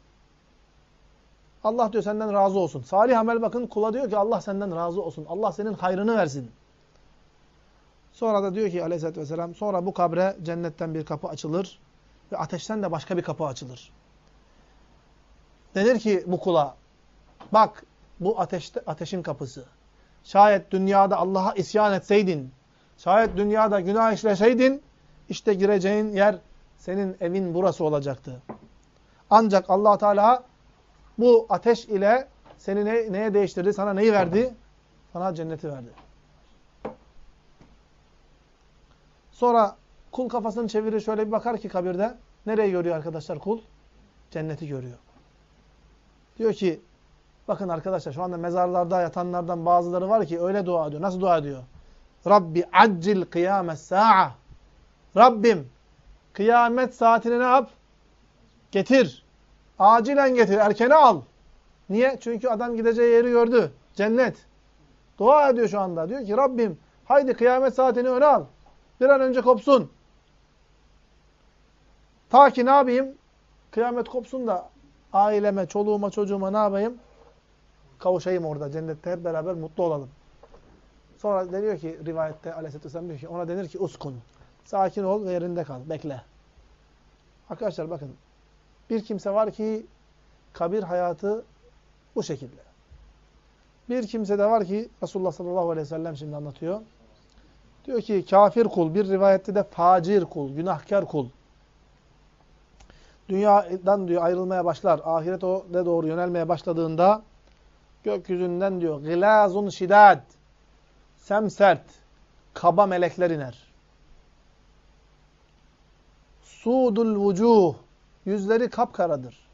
Allah diyor senden razı olsun. Salih amel bakın kula diyor ki Allah senden razı olsun. Allah senin hayrını versin. Sonra da diyor ki aleyhissalatü vesselam sonra bu kabre cennetten bir kapı açılır ve ateşten de başka bir kapı açılır. Denir ki bu kula bak bu ateşte, ateşin kapısı. Şayet dünyada Allah'a isyan etseydin, şayet dünyada günah işleseydin işte gireceğin yer senin evin burası olacaktı. Ancak allah Teala bu ateş ile seni ne, neye değiştirdi? Sana neyi verdi? Sana cenneti verdi. Sonra kul kafasını çevirir şöyle bir bakar ki kabirde. Nereyi görüyor arkadaşlar kul? Cenneti görüyor. Diyor ki bakın arkadaşlar şu anda mezarlarda yatanlardan bazıları var ki öyle dua ediyor. Nasıl dua ediyor? Rabbi accil kıyamet sa'a. Rabbim kıyamet saatini ne yap? Getir. Acilen getir, erkene al. Niye? Çünkü adam gideceği yeri gördü. Cennet. Dua ediyor şu anda. Diyor ki Rabbim haydi kıyamet saatini öne al. Bir an önce kopsun. Ta ki ne yapayım? Kıyamet kopsun da aileme, çoluğuma, çocuğuma ne yapayım? Kavuşayım orada. Cennette hep beraber mutlu olalım. Sonra deniyor ki rivayette aleyhisselatü diyor ki ona denir ki uskun. Sakin ol ve yerinde kal. Bekle. Arkadaşlar bakın bir kimse var ki kabir hayatı bu şekilde. Bir kimse de var ki Resulullah sallallahu aleyhi ve sellem şimdi anlatıyor. Diyor ki kafir kul, bir rivayette de facir kul, günahkar kul. Dünyadan diyor ayrılmaya başlar. Ahirete doğru yönelmeye başladığında gökyüzünden diyor gılazun şidad semsert kaba melekler iner. Sudul vucuh Yüzleri kapkaradır.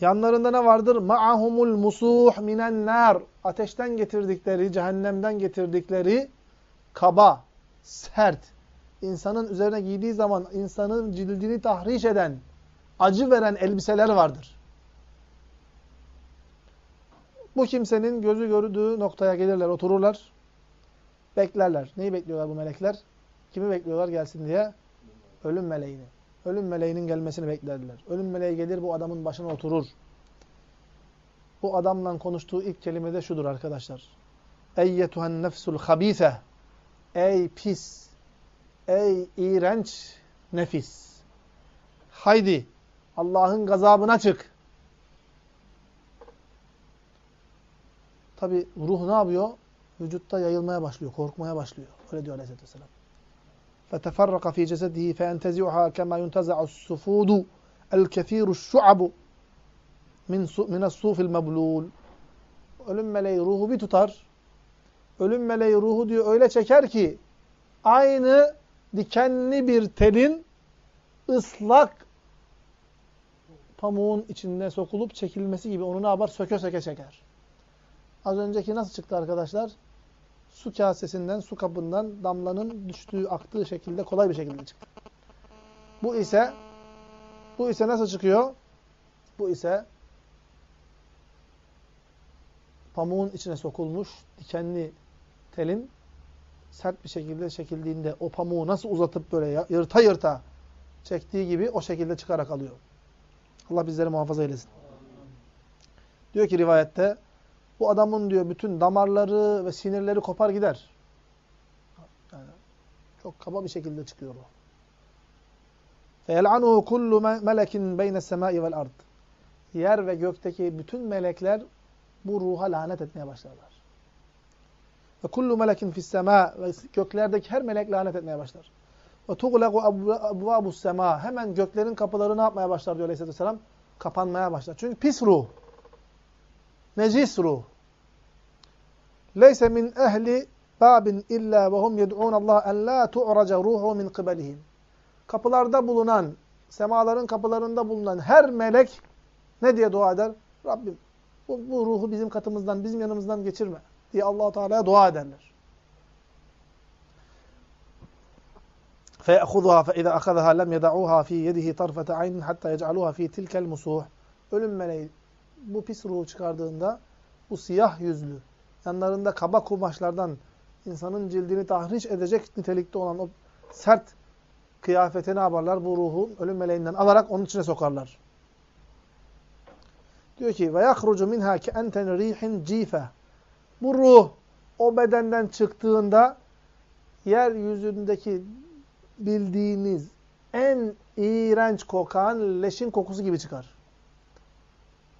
Yanlarında ne vardır? Ma'ahumul musuh minen nar. Ateşten getirdikleri, cehennemden getirdikleri kaba, sert, insanın üzerine giydiği zaman insanın cildini tahriş eden, acı veren elbiseler vardır. Bu kimsenin gözü gördüğü noktaya gelirler, otururlar, beklerler. Neyi bekliyorlar bu melekler? Kimi bekliyorlar gelsin diye? Ölüm meleğini. Ölüm meleğinin gelmesini beklerler. Ölüm meleği gelir bu adamın başına oturur. Bu adamla konuştuğu ilk kelime de şudur arkadaşlar. Eyyetuhen nefsul habise. Ey pis, ey iğrenç nefis. Haydi Allah'ın gazabına çık. Tabi ruh ne yapıyor? Vücutta yayılmaya başlıyor, korkmaya başlıyor. Öyle diyor Aleyhisselatü Vesselam. فتفرق في جسده فينتزعها كما ينتزع السفود الكثير الشعب min, min as-sufil meblul. Ölüm meleği ruhu bir tutar. Ölüm meleği ruhu diyor öyle çeker ki aynı dikenli bir telin ıslak pamuğun içinde sokulup çekilmesi gibi onu ne yapar? Söke söke çeker. Az önceki nasıl çıktı arkadaşlar? Su kasesinden, su kabından damlanın düştüğü, aktığı şekilde kolay bir şekilde çıktı. Bu ise bu ise nasıl çıkıyor? Bu ise pamuğun içine sokulmuş dikenli telin sert bir şekilde çekildiğinde o pamuğu nasıl uzatıp böyle yırta yırta çektiği gibi o şekilde çıkarak alıyor. Allah bizleri muhafaza eylesin. Diyor ki rivayette bu adamın diyor bütün damarları ve sinirleri kopar gider. Yani çok kaba bir şekilde çıkıyor o. فَيَلْعَنُهُ كُلُّ مَلَكٍ بَيْنَ السَّمَاءِ وَالْاَرْضِ Yer ve gökteki bütün melekler bu ruha lanet etmeye başlarlar. Ve kullu melekin fis sema ve göklerdeki her melek lanet etmeye başlar. Ve tuglagu abvabus sema hemen göklerin kapıları ne yapmaya başlar diyor Aleyhisselatü Vesselam? Kapanmaya başlar. Çünkü pis ruh. Necis ruh. Leyse min ehli babin illa ve hum yed'un Allah en la tu'raca ruhu min kıbelihim. Kapılarda bulunan, semaların kapılarında bulunan her melek ne diye dua eder? Rabbim bu, bu ruhu bizim katımızdan, bizim yanımızdan geçirme diye allah Teala'ya dua ederler. فَيَأْخُذُهَا فَاِذَا أَخَذَهَا لَمْ يَدَعُوهَا ف۪ي يَدِهِ طَرْفَةَ عَيْنٍ حَتَّى يَجْعَلُوهَا ف۪ي تِلْكَ الْمُسُوحِ Ölüm meleği bu pis ruhu çıkardığında bu siyah yüzlü, yanlarında kaba kumaşlardan insanın cildini tahriş edecek nitelikte olan o sert kıyafeti ne yaparlar? Bu ruhu ölüm meleğinden alarak onun içine sokarlar. Diyor ki ve yahrucu minha ki enten rihin cife. Bu ruh o bedenden çıktığında yeryüzündeki bildiğiniz en iğrenç kokan leşin kokusu gibi çıkar.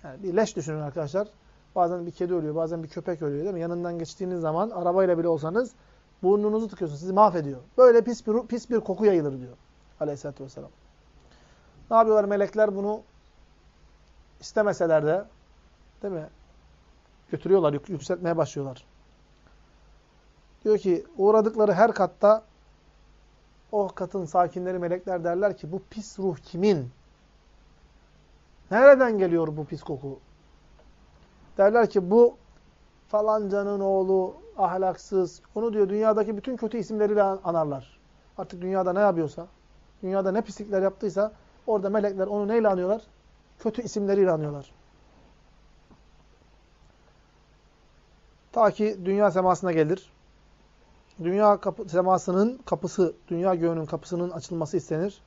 Yani bir leş düşünün arkadaşlar. Bazen bir kedi ölüyor, bazen bir köpek ölüyor değil mi? Yanından geçtiğiniz zaman arabayla bile olsanız burnunuzu tıkıyorsunuz. Sizi mahvediyor. Böyle pis bir, pis bir koku yayılır diyor. Aleyhisselatü vesselam. Ne yapıyorlar melekler bunu istemeseler de değil mi? Götürüyorlar, yük, yükseltmeye başlıyorlar. Diyor ki uğradıkları her katta o katın sakinleri melekler derler ki bu pis ruh kimin? Nereden geliyor bu pis koku? Derler ki bu falancanın oğlu ahlaksız. Onu diyor dünyadaki bütün kötü isimleriyle anarlar. Artık dünyada ne yapıyorsa, dünyada ne pislikler yaptıysa orada melekler onu neyle anıyorlar? kötü isimleriyle anıyorlar. Ta ki dünya semasına gelir. Dünya kapı, semasının kapısı, dünya göğünün kapısının açılması istenir.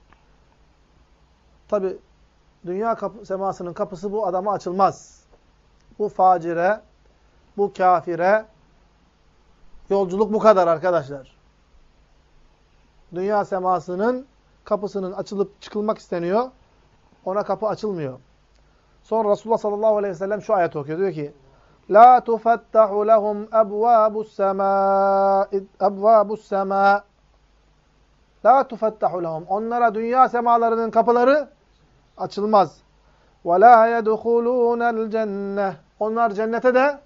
Tabi dünya kapı, semasının kapısı bu adama açılmaz. Bu facire, bu kafire yolculuk bu kadar arkadaşlar. Dünya semasının kapısının açılıp çıkılmak isteniyor. Ona kapı açılmıyor. Sonra Resulullah sallallahu aleyhi ve sellem şu ayet okuyor. Diyor ki La tufettahu lehum ebvâbus semâ ebvâbus semâ La tufettahu lehum Onlara dünya semalarının kapıları açılmaz. Ve la yedhulûnel cenneh Onlar cennete de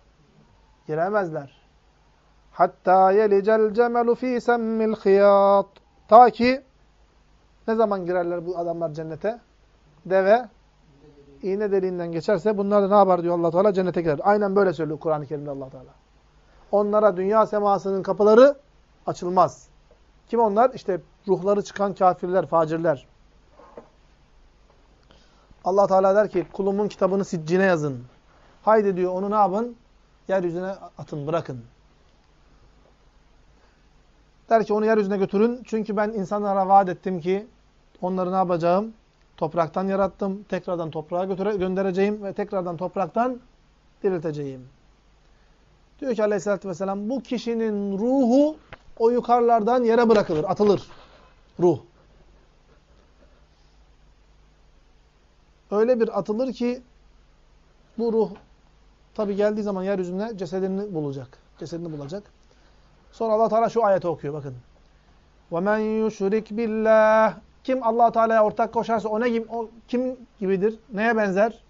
giremezler. Hatta yelicel cemelu fî semmil hiyat Ta ki ne zaman girerler bu adamlar cennete? deve iğne deliğinden geçerse bunlar da ne yapar diyor allah Teala? Cennete girer. Aynen böyle söylüyor Kur'an-ı Kerim'de allah Teala. Onlara dünya semasının kapıları açılmaz. Kim onlar? İşte ruhları çıkan kafirler, facirler. allah Teala der ki kulumun kitabını siccine yazın. Haydi diyor onu ne yapın? Yeryüzüne atın, bırakın. Der ki onu yeryüzüne götürün. Çünkü ben insanlara vaat ettim ki onları ne yapacağım? Topraktan yarattım. Tekrardan toprağa götüre, göndereceğim ve tekrardan topraktan dirilteceğim. Diyor ki aleyhissalatü vesselam bu kişinin ruhu o yukarılardan yere bırakılır, atılır. Ruh. Öyle bir atılır ki bu ruh tabi geldiği zaman yeryüzüne cesedini bulacak. Cesedini bulacak. Sonra Allah Teala şu ayeti okuyor bakın. وَمَنْ يُشْرِكْ بِاللّٰهِ kim allah Teala'ya ortak koşarsa o ne gibi, o kim gibidir? Neye benzer?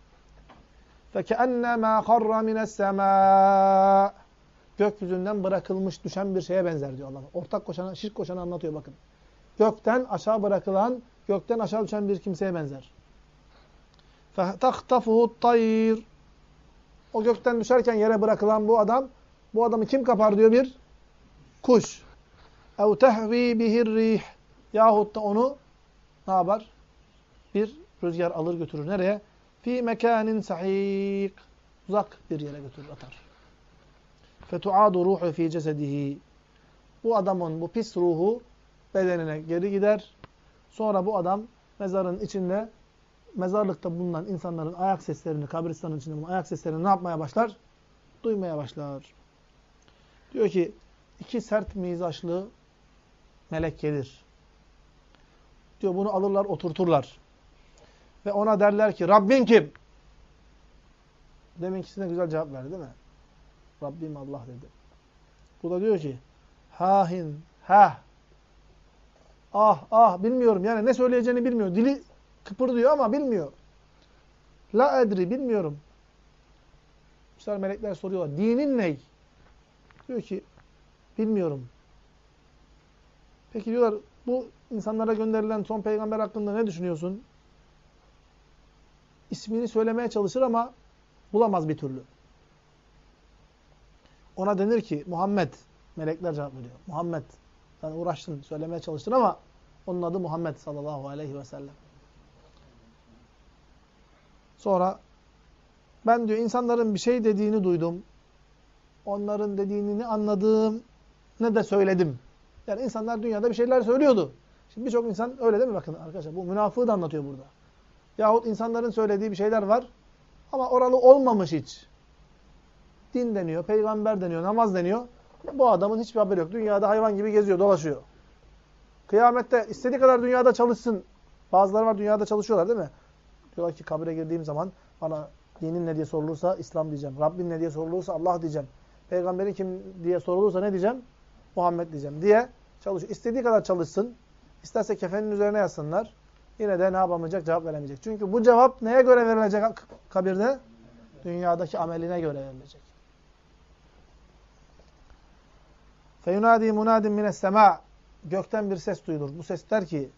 فَكَأَنَّمَا خَرَّ مِنَ السَّمَاءِ gökyüzünden bırakılmış düşen bir şeye benzer diyor Allah. Ortak koşana, şirk koşanı anlatıyor bakın. Gökten aşağı bırakılan, gökten aşağı düşen bir kimseye benzer. فَتَخْتَفُهُ الطَّيِّرُ O gökten düşerken yere bırakılan bu adam, bu adamı kim kapar diyor bir? Kuş. اَوْ تَهْو۪ي بِهِ الرِّيحِ Yahut da onu ne yapar? Bir rüzgar alır götürür. Nereye? Fi mekanin sahik. Uzak bir yere götürür, atar. Fetuadu ruhu fi cesedihi. Bu adamın bu pis ruhu bedenine geri gider. Sonra bu adam mezarın içinde mezarlıkta bulunan insanların ayak seslerini, kabristanın içinde bulunan ayak seslerini ne yapmaya başlar? Duymaya başlar. Diyor ki iki sert mizaçlı melek gelir. Diyor bunu alırlar oturturlar. Ve ona derler ki Rabbin kim? Deminkisine güzel cevap verdi değil mi? Rabbim Allah dedi. Bu da diyor ki hahin, ha, ah, ah bilmiyorum yani ne söyleyeceğini bilmiyor. Dili kıpırdıyor ama bilmiyor. La edri bilmiyorum. İşte melekler soruyorlar. Dinin ne? Diyor ki bilmiyorum. Peki diyorlar bu insanlara gönderilen son peygamber hakkında ne düşünüyorsun? İsmini söylemeye çalışır ama bulamaz bir türlü. Ona denir ki Muhammed. Melekler cevap veriyor. Muhammed. Sen uğraştın, söylemeye çalıştın ama onun adı Muhammed sallallahu aleyhi ve sellem. Sonra ben diyor insanların bir şey dediğini duydum. Onların dediğini anladım ne de söyledim. Yani insanlar dünyada bir şeyler söylüyordu. Şimdi birçok insan öyle değil mi? Bakın arkadaşlar bu münafığı da anlatıyor burada. Yahut insanların söylediği bir şeyler var ama oralı olmamış hiç. Din deniyor, peygamber deniyor, namaz deniyor. Bu adamın hiçbir haberi yok. Dünyada hayvan gibi geziyor, dolaşıyor. Kıyamette istediği kadar dünyada çalışsın. Bazıları var dünyada çalışıyorlar değil mi? Diyorlar ki kabire girdiğim zaman bana dinin ne diye sorulursa İslam diyeceğim. Rabbin ne diye sorulursa Allah diyeceğim. Peygamberin kim diye sorulursa ne diyeceğim? Muhammed diyeceğim diye çalışıyor. İstediği kadar çalışsın. İsterse kefenin üzerine yazsınlar. Yine de ne yapamayacak? Cevap veremeyecek. Çünkü bu cevap neye göre verilecek kabirde? Dünyadaki ameline göre verilecek. Feyunadi munadin mines sema. Gökten bir ses duyulur. Bu ses der ki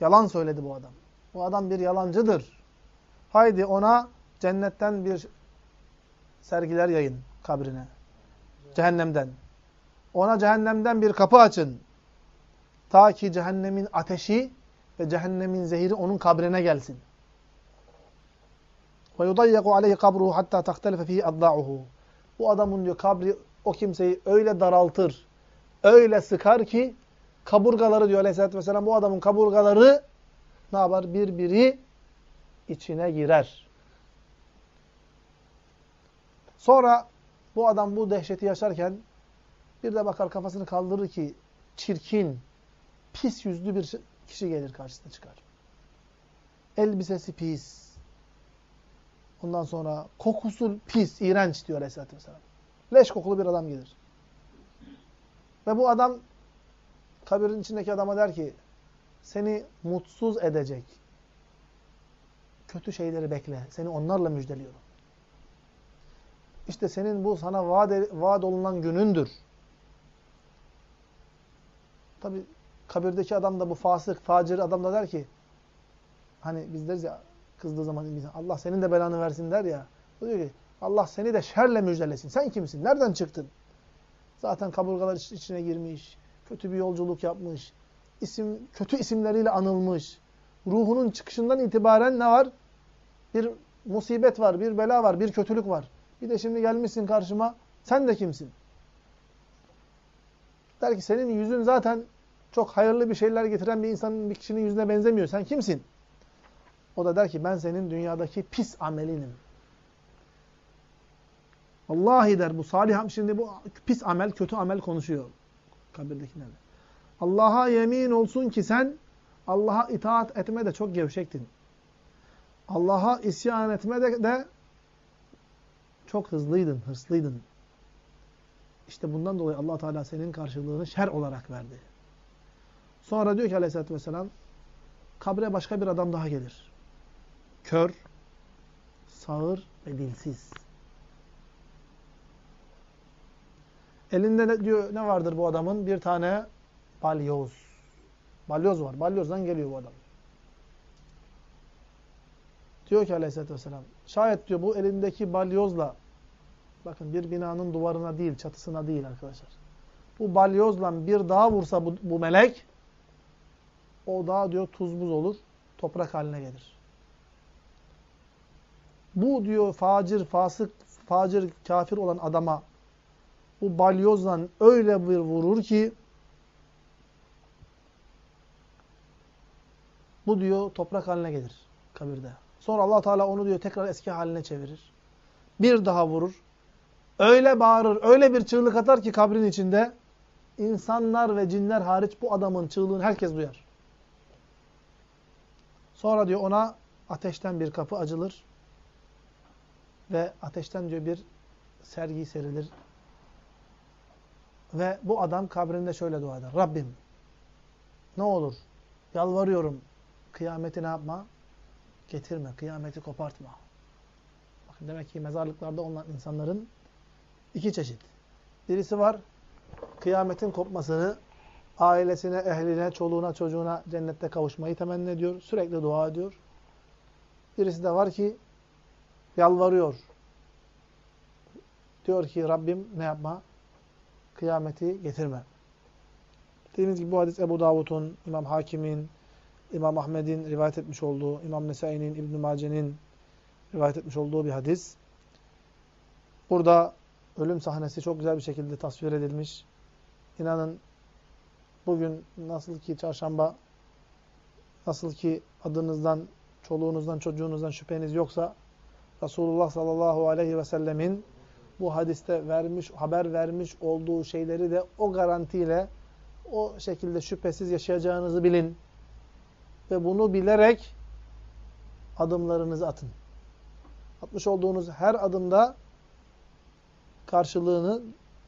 yalan söyledi bu adam. Bu adam bir yalancıdır. Haydi ona cennetten bir sergiler yayın kabrine. Cehennemden. Ona cehennemden bir kapı açın. Ta ki cehennemin ateşi ve cehennemin zehiri onun kabrine gelsin. Ve yudayyaku aleyhi kabruhu hatta tahtelife fihi adda'uhu. Bu adamın diyor kabri o kimseyi öyle daraltır, öyle sıkar ki kaburgaları diyor aleyhissalatü vesselam bu adamın kaburgaları ne yapar? Birbiri içine girer. Sonra bu adam bu dehşeti yaşarken bir de bakar kafasını kaldırır ki çirkin, pis yüzlü bir kişi gelir karşısına çıkar. Elbisesi pis. Ondan sonra kokusu pis, iğrenç diyor Aleyhisselatü Vesselam. Leş kokulu bir adam gelir. Ve bu adam kabirin içindeki adama der ki seni mutsuz edecek kötü şeyleri bekle. Seni onlarla müjdeliyorum. İşte senin bu sana vaat, vaat olunan günündür. Tabi kabirdeki adam da bu fasık, facir adam da der ki hani biz deriz ya kızdığı zaman Allah senin de belanı versin der ya. O diyor ki Allah seni de şerle müjdelesin. Sen kimsin? Nereden çıktın? Zaten kaburgalar içine girmiş. Kötü bir yolculuk yapmış. İsim kötü isimleriyle anılmış. Ruhunun çıkışından itibaren ne var? Bir musibet var, bir bela var, bir kötülük var. Bir de şimdi gelmişsin karşıma. Sen de kimsin? Der ki senin yüzün zaten çok hayırlı bir şeyler getiren bir insanın, bir kişinin yüzüne benzemiyor. Sen kimsin? O da der ki ben senin dünyadaki pis amelinim. Vallahi der bu salih şimdi bu pis amel, kötü amel konuşuyor kabirdekilerle. Allah'a yemin olsun ki sen Allah'a itaat etme de çok gevşektin. Allah'a isyan etme de, de çok hızlıydın, hırslıydın. İşte bundan dolayı allah Teala senin karşılığını şer olarak verdi. Sonra diyor ki aleyhissalatü vesselam, kabre başka bir adam daha gelir. Kör, sağır ve dilsiz. Elinde ne diyor ne vardır bu adamın? Bir tane balyoz. Balyoz var. Balyozdan geliyor bu adam. Diyor ki aleyhissalatü vesselam, şayet diyor bu elindeki balyozla, bakın bir binanın duvarına değil, çatısına değil arkadaşlar. Bu balyozla bir dağa vursa bu, bu melek, o dağ diyor tuz buz olur, toprak haline gelir. Bu diyor facir, fasık, facir, kafir olan adama bu balyozla öyle bir vurur ki bu diyor toprak haline gelir kabirde. Sonra allah Teala onu diyor tekrar eski haline çevirir. Bir daha vurur. Öyle bağırır, öyle bir çığlık atar ki kabrin içinde insanlar ve cinler hariç bu adamın çığlığını herkes duyar. Sonra diyor ona ateşten bir kapı açılır ve ateşten diyor bir sergi serilir. Ve bu adam kabrinde şöyle dua eder. Rabbim ne olur yalvarıyorum kıyameti ne yapma? Getirme, kıyameti kopartma. Bakın demek ki mezarlıklarda olan insanların iki çeşit. Birisi var kıyametin kopmasını ailesine, ehline, çoluğuna, çocuğuna cennette kavuşmayı temenni ediyor. Sürekli dua ediyor. Birisi de var ki yalvarıyor. Diyor ki Rabbim ne yapma? Kıyameti getirme. Dediğimiz gibi bu hadis Ebu Davud'un, İmam Hakim'in, İmam Ahmed'in rivayet etmiş olduğu, İmam Nesai'nin, İbn-i Mace'nin rivayet etmiş olduğu bir hadis. Burada ölüm sahnesi çok güzel bir şekilde tasvir edilmiş. İnanın bugün nasıl ki çarşamba, nasıl ki adınızdan, çoluğunuzdan, çocuğunuzdan şüpheniz yoksa, Resulullah sallallahu aleyhi ve sellemin bu hadiste vermiş, haber vermiş olduğu şeyleri de o garantiyle, o şekilde şüphesiz yaşayacağınızı bilin. Ve bunu bilerek adımlarınızı atın. Atmış olduğunuz her adımda karşılığını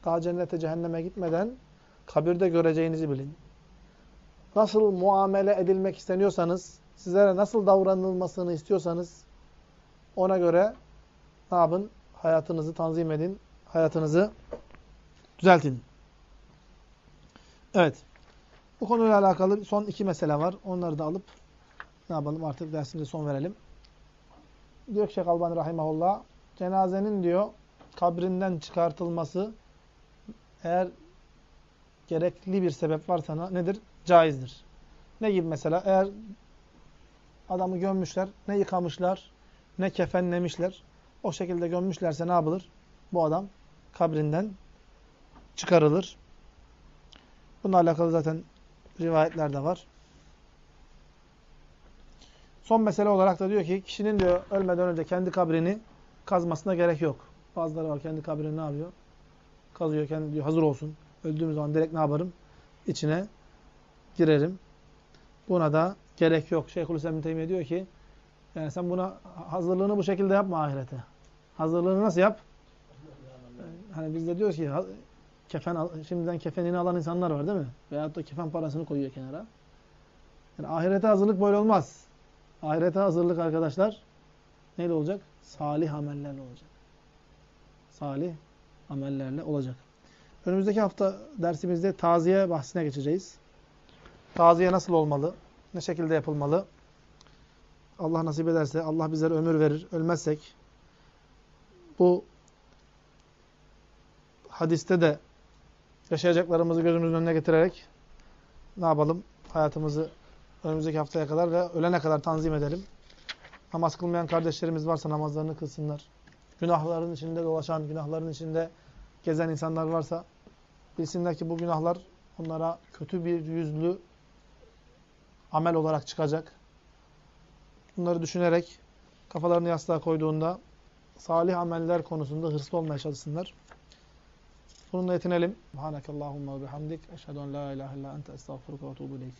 daha cennete cehenneme gitmeden kabirde göreceğinizi bilin. Nasıl muamele edilmek isteniyorsanız, sizlere nasıl davranılmasını istiyorsanız ona göre ne yapın? Hayatınızı tanzim edin. Hayatınızı düzeltin. Evet. Bu konuyla alakalı son iki mesele var. Onları da alıp ne yapalım artık dersimize son verelim. Diyor ki Şeyh Albani Rahimahullah, cenazenin diyor kabrinden çıkartılması eğer gerekli bir sebep varsa nedir? Caizdir. Ne gibi mesela? Eğer adamı gömmüşler, ne yıkamışlar, ne kefenlemişler. O şekilde gömmüşlerse ne yapılır? Bu adam kabrinden çıkarılır. Bununla alakalı zaten rivayetler de var. Son mesele olarak da diyor ki kişinin diyor ölmeden önce kendi kabrini kazmasına gerek yok. Bazıları var kendi kabrini ne yapıyor? Kazıyor kendi diyor hazır olsun. Öldüğüm zaman direkt ne yaparım? İçine girerim. Buna da gerek yok. Şeyhülislam Teymiye diyor ki yani sen buna hazırlığını bu şekilde yapma ahirete. Hazırlığını nasıl yap? Hani biz de diyoruz ki kefen şimdiden kefenini alan insanlar var değil mi? Veyahut da kefen parasını koyuyor kenara. Yani ahirete hazırlık böyle olmaz. Ahirete hazırlık arkadaşlar neyle olacak? Salih amellerle olacak. Salih amellerle olacak. Önümüzdeki hafta dersimizde taziye bahsine geçeceğiz. Taziye nasıl olmalı? Ne şekilde yapılmalı? Allah nasip ederse, Allah bizlere ömür verir. Ölmezsek bu hadiste de yaşayacaklarımızı gözümüzün önüne getirerek ne yapalım? Hayatımızı önümüzdeki haftaya kadar ve ölene kadar tanzim edelim. Namaz kılmayan kardeşlerimiz varsa namazlarını kılsınlar. Günahların içinde dolaşan, günahların içinde gezen insanlar varsa bilsinler ki bu günahlar onlara kötü bir yüzlü amel olarak çıkacak. Bunları düşünerek kafalarını yastığa koyduğunda salih ameller konusunda hırslı olmaya çalışsınlar. Bununla yetinelim. Subhanakallahumma ve bihamdik. Eşhedü en la ilahe illa ente estağfurullah ve etûbü ileyk.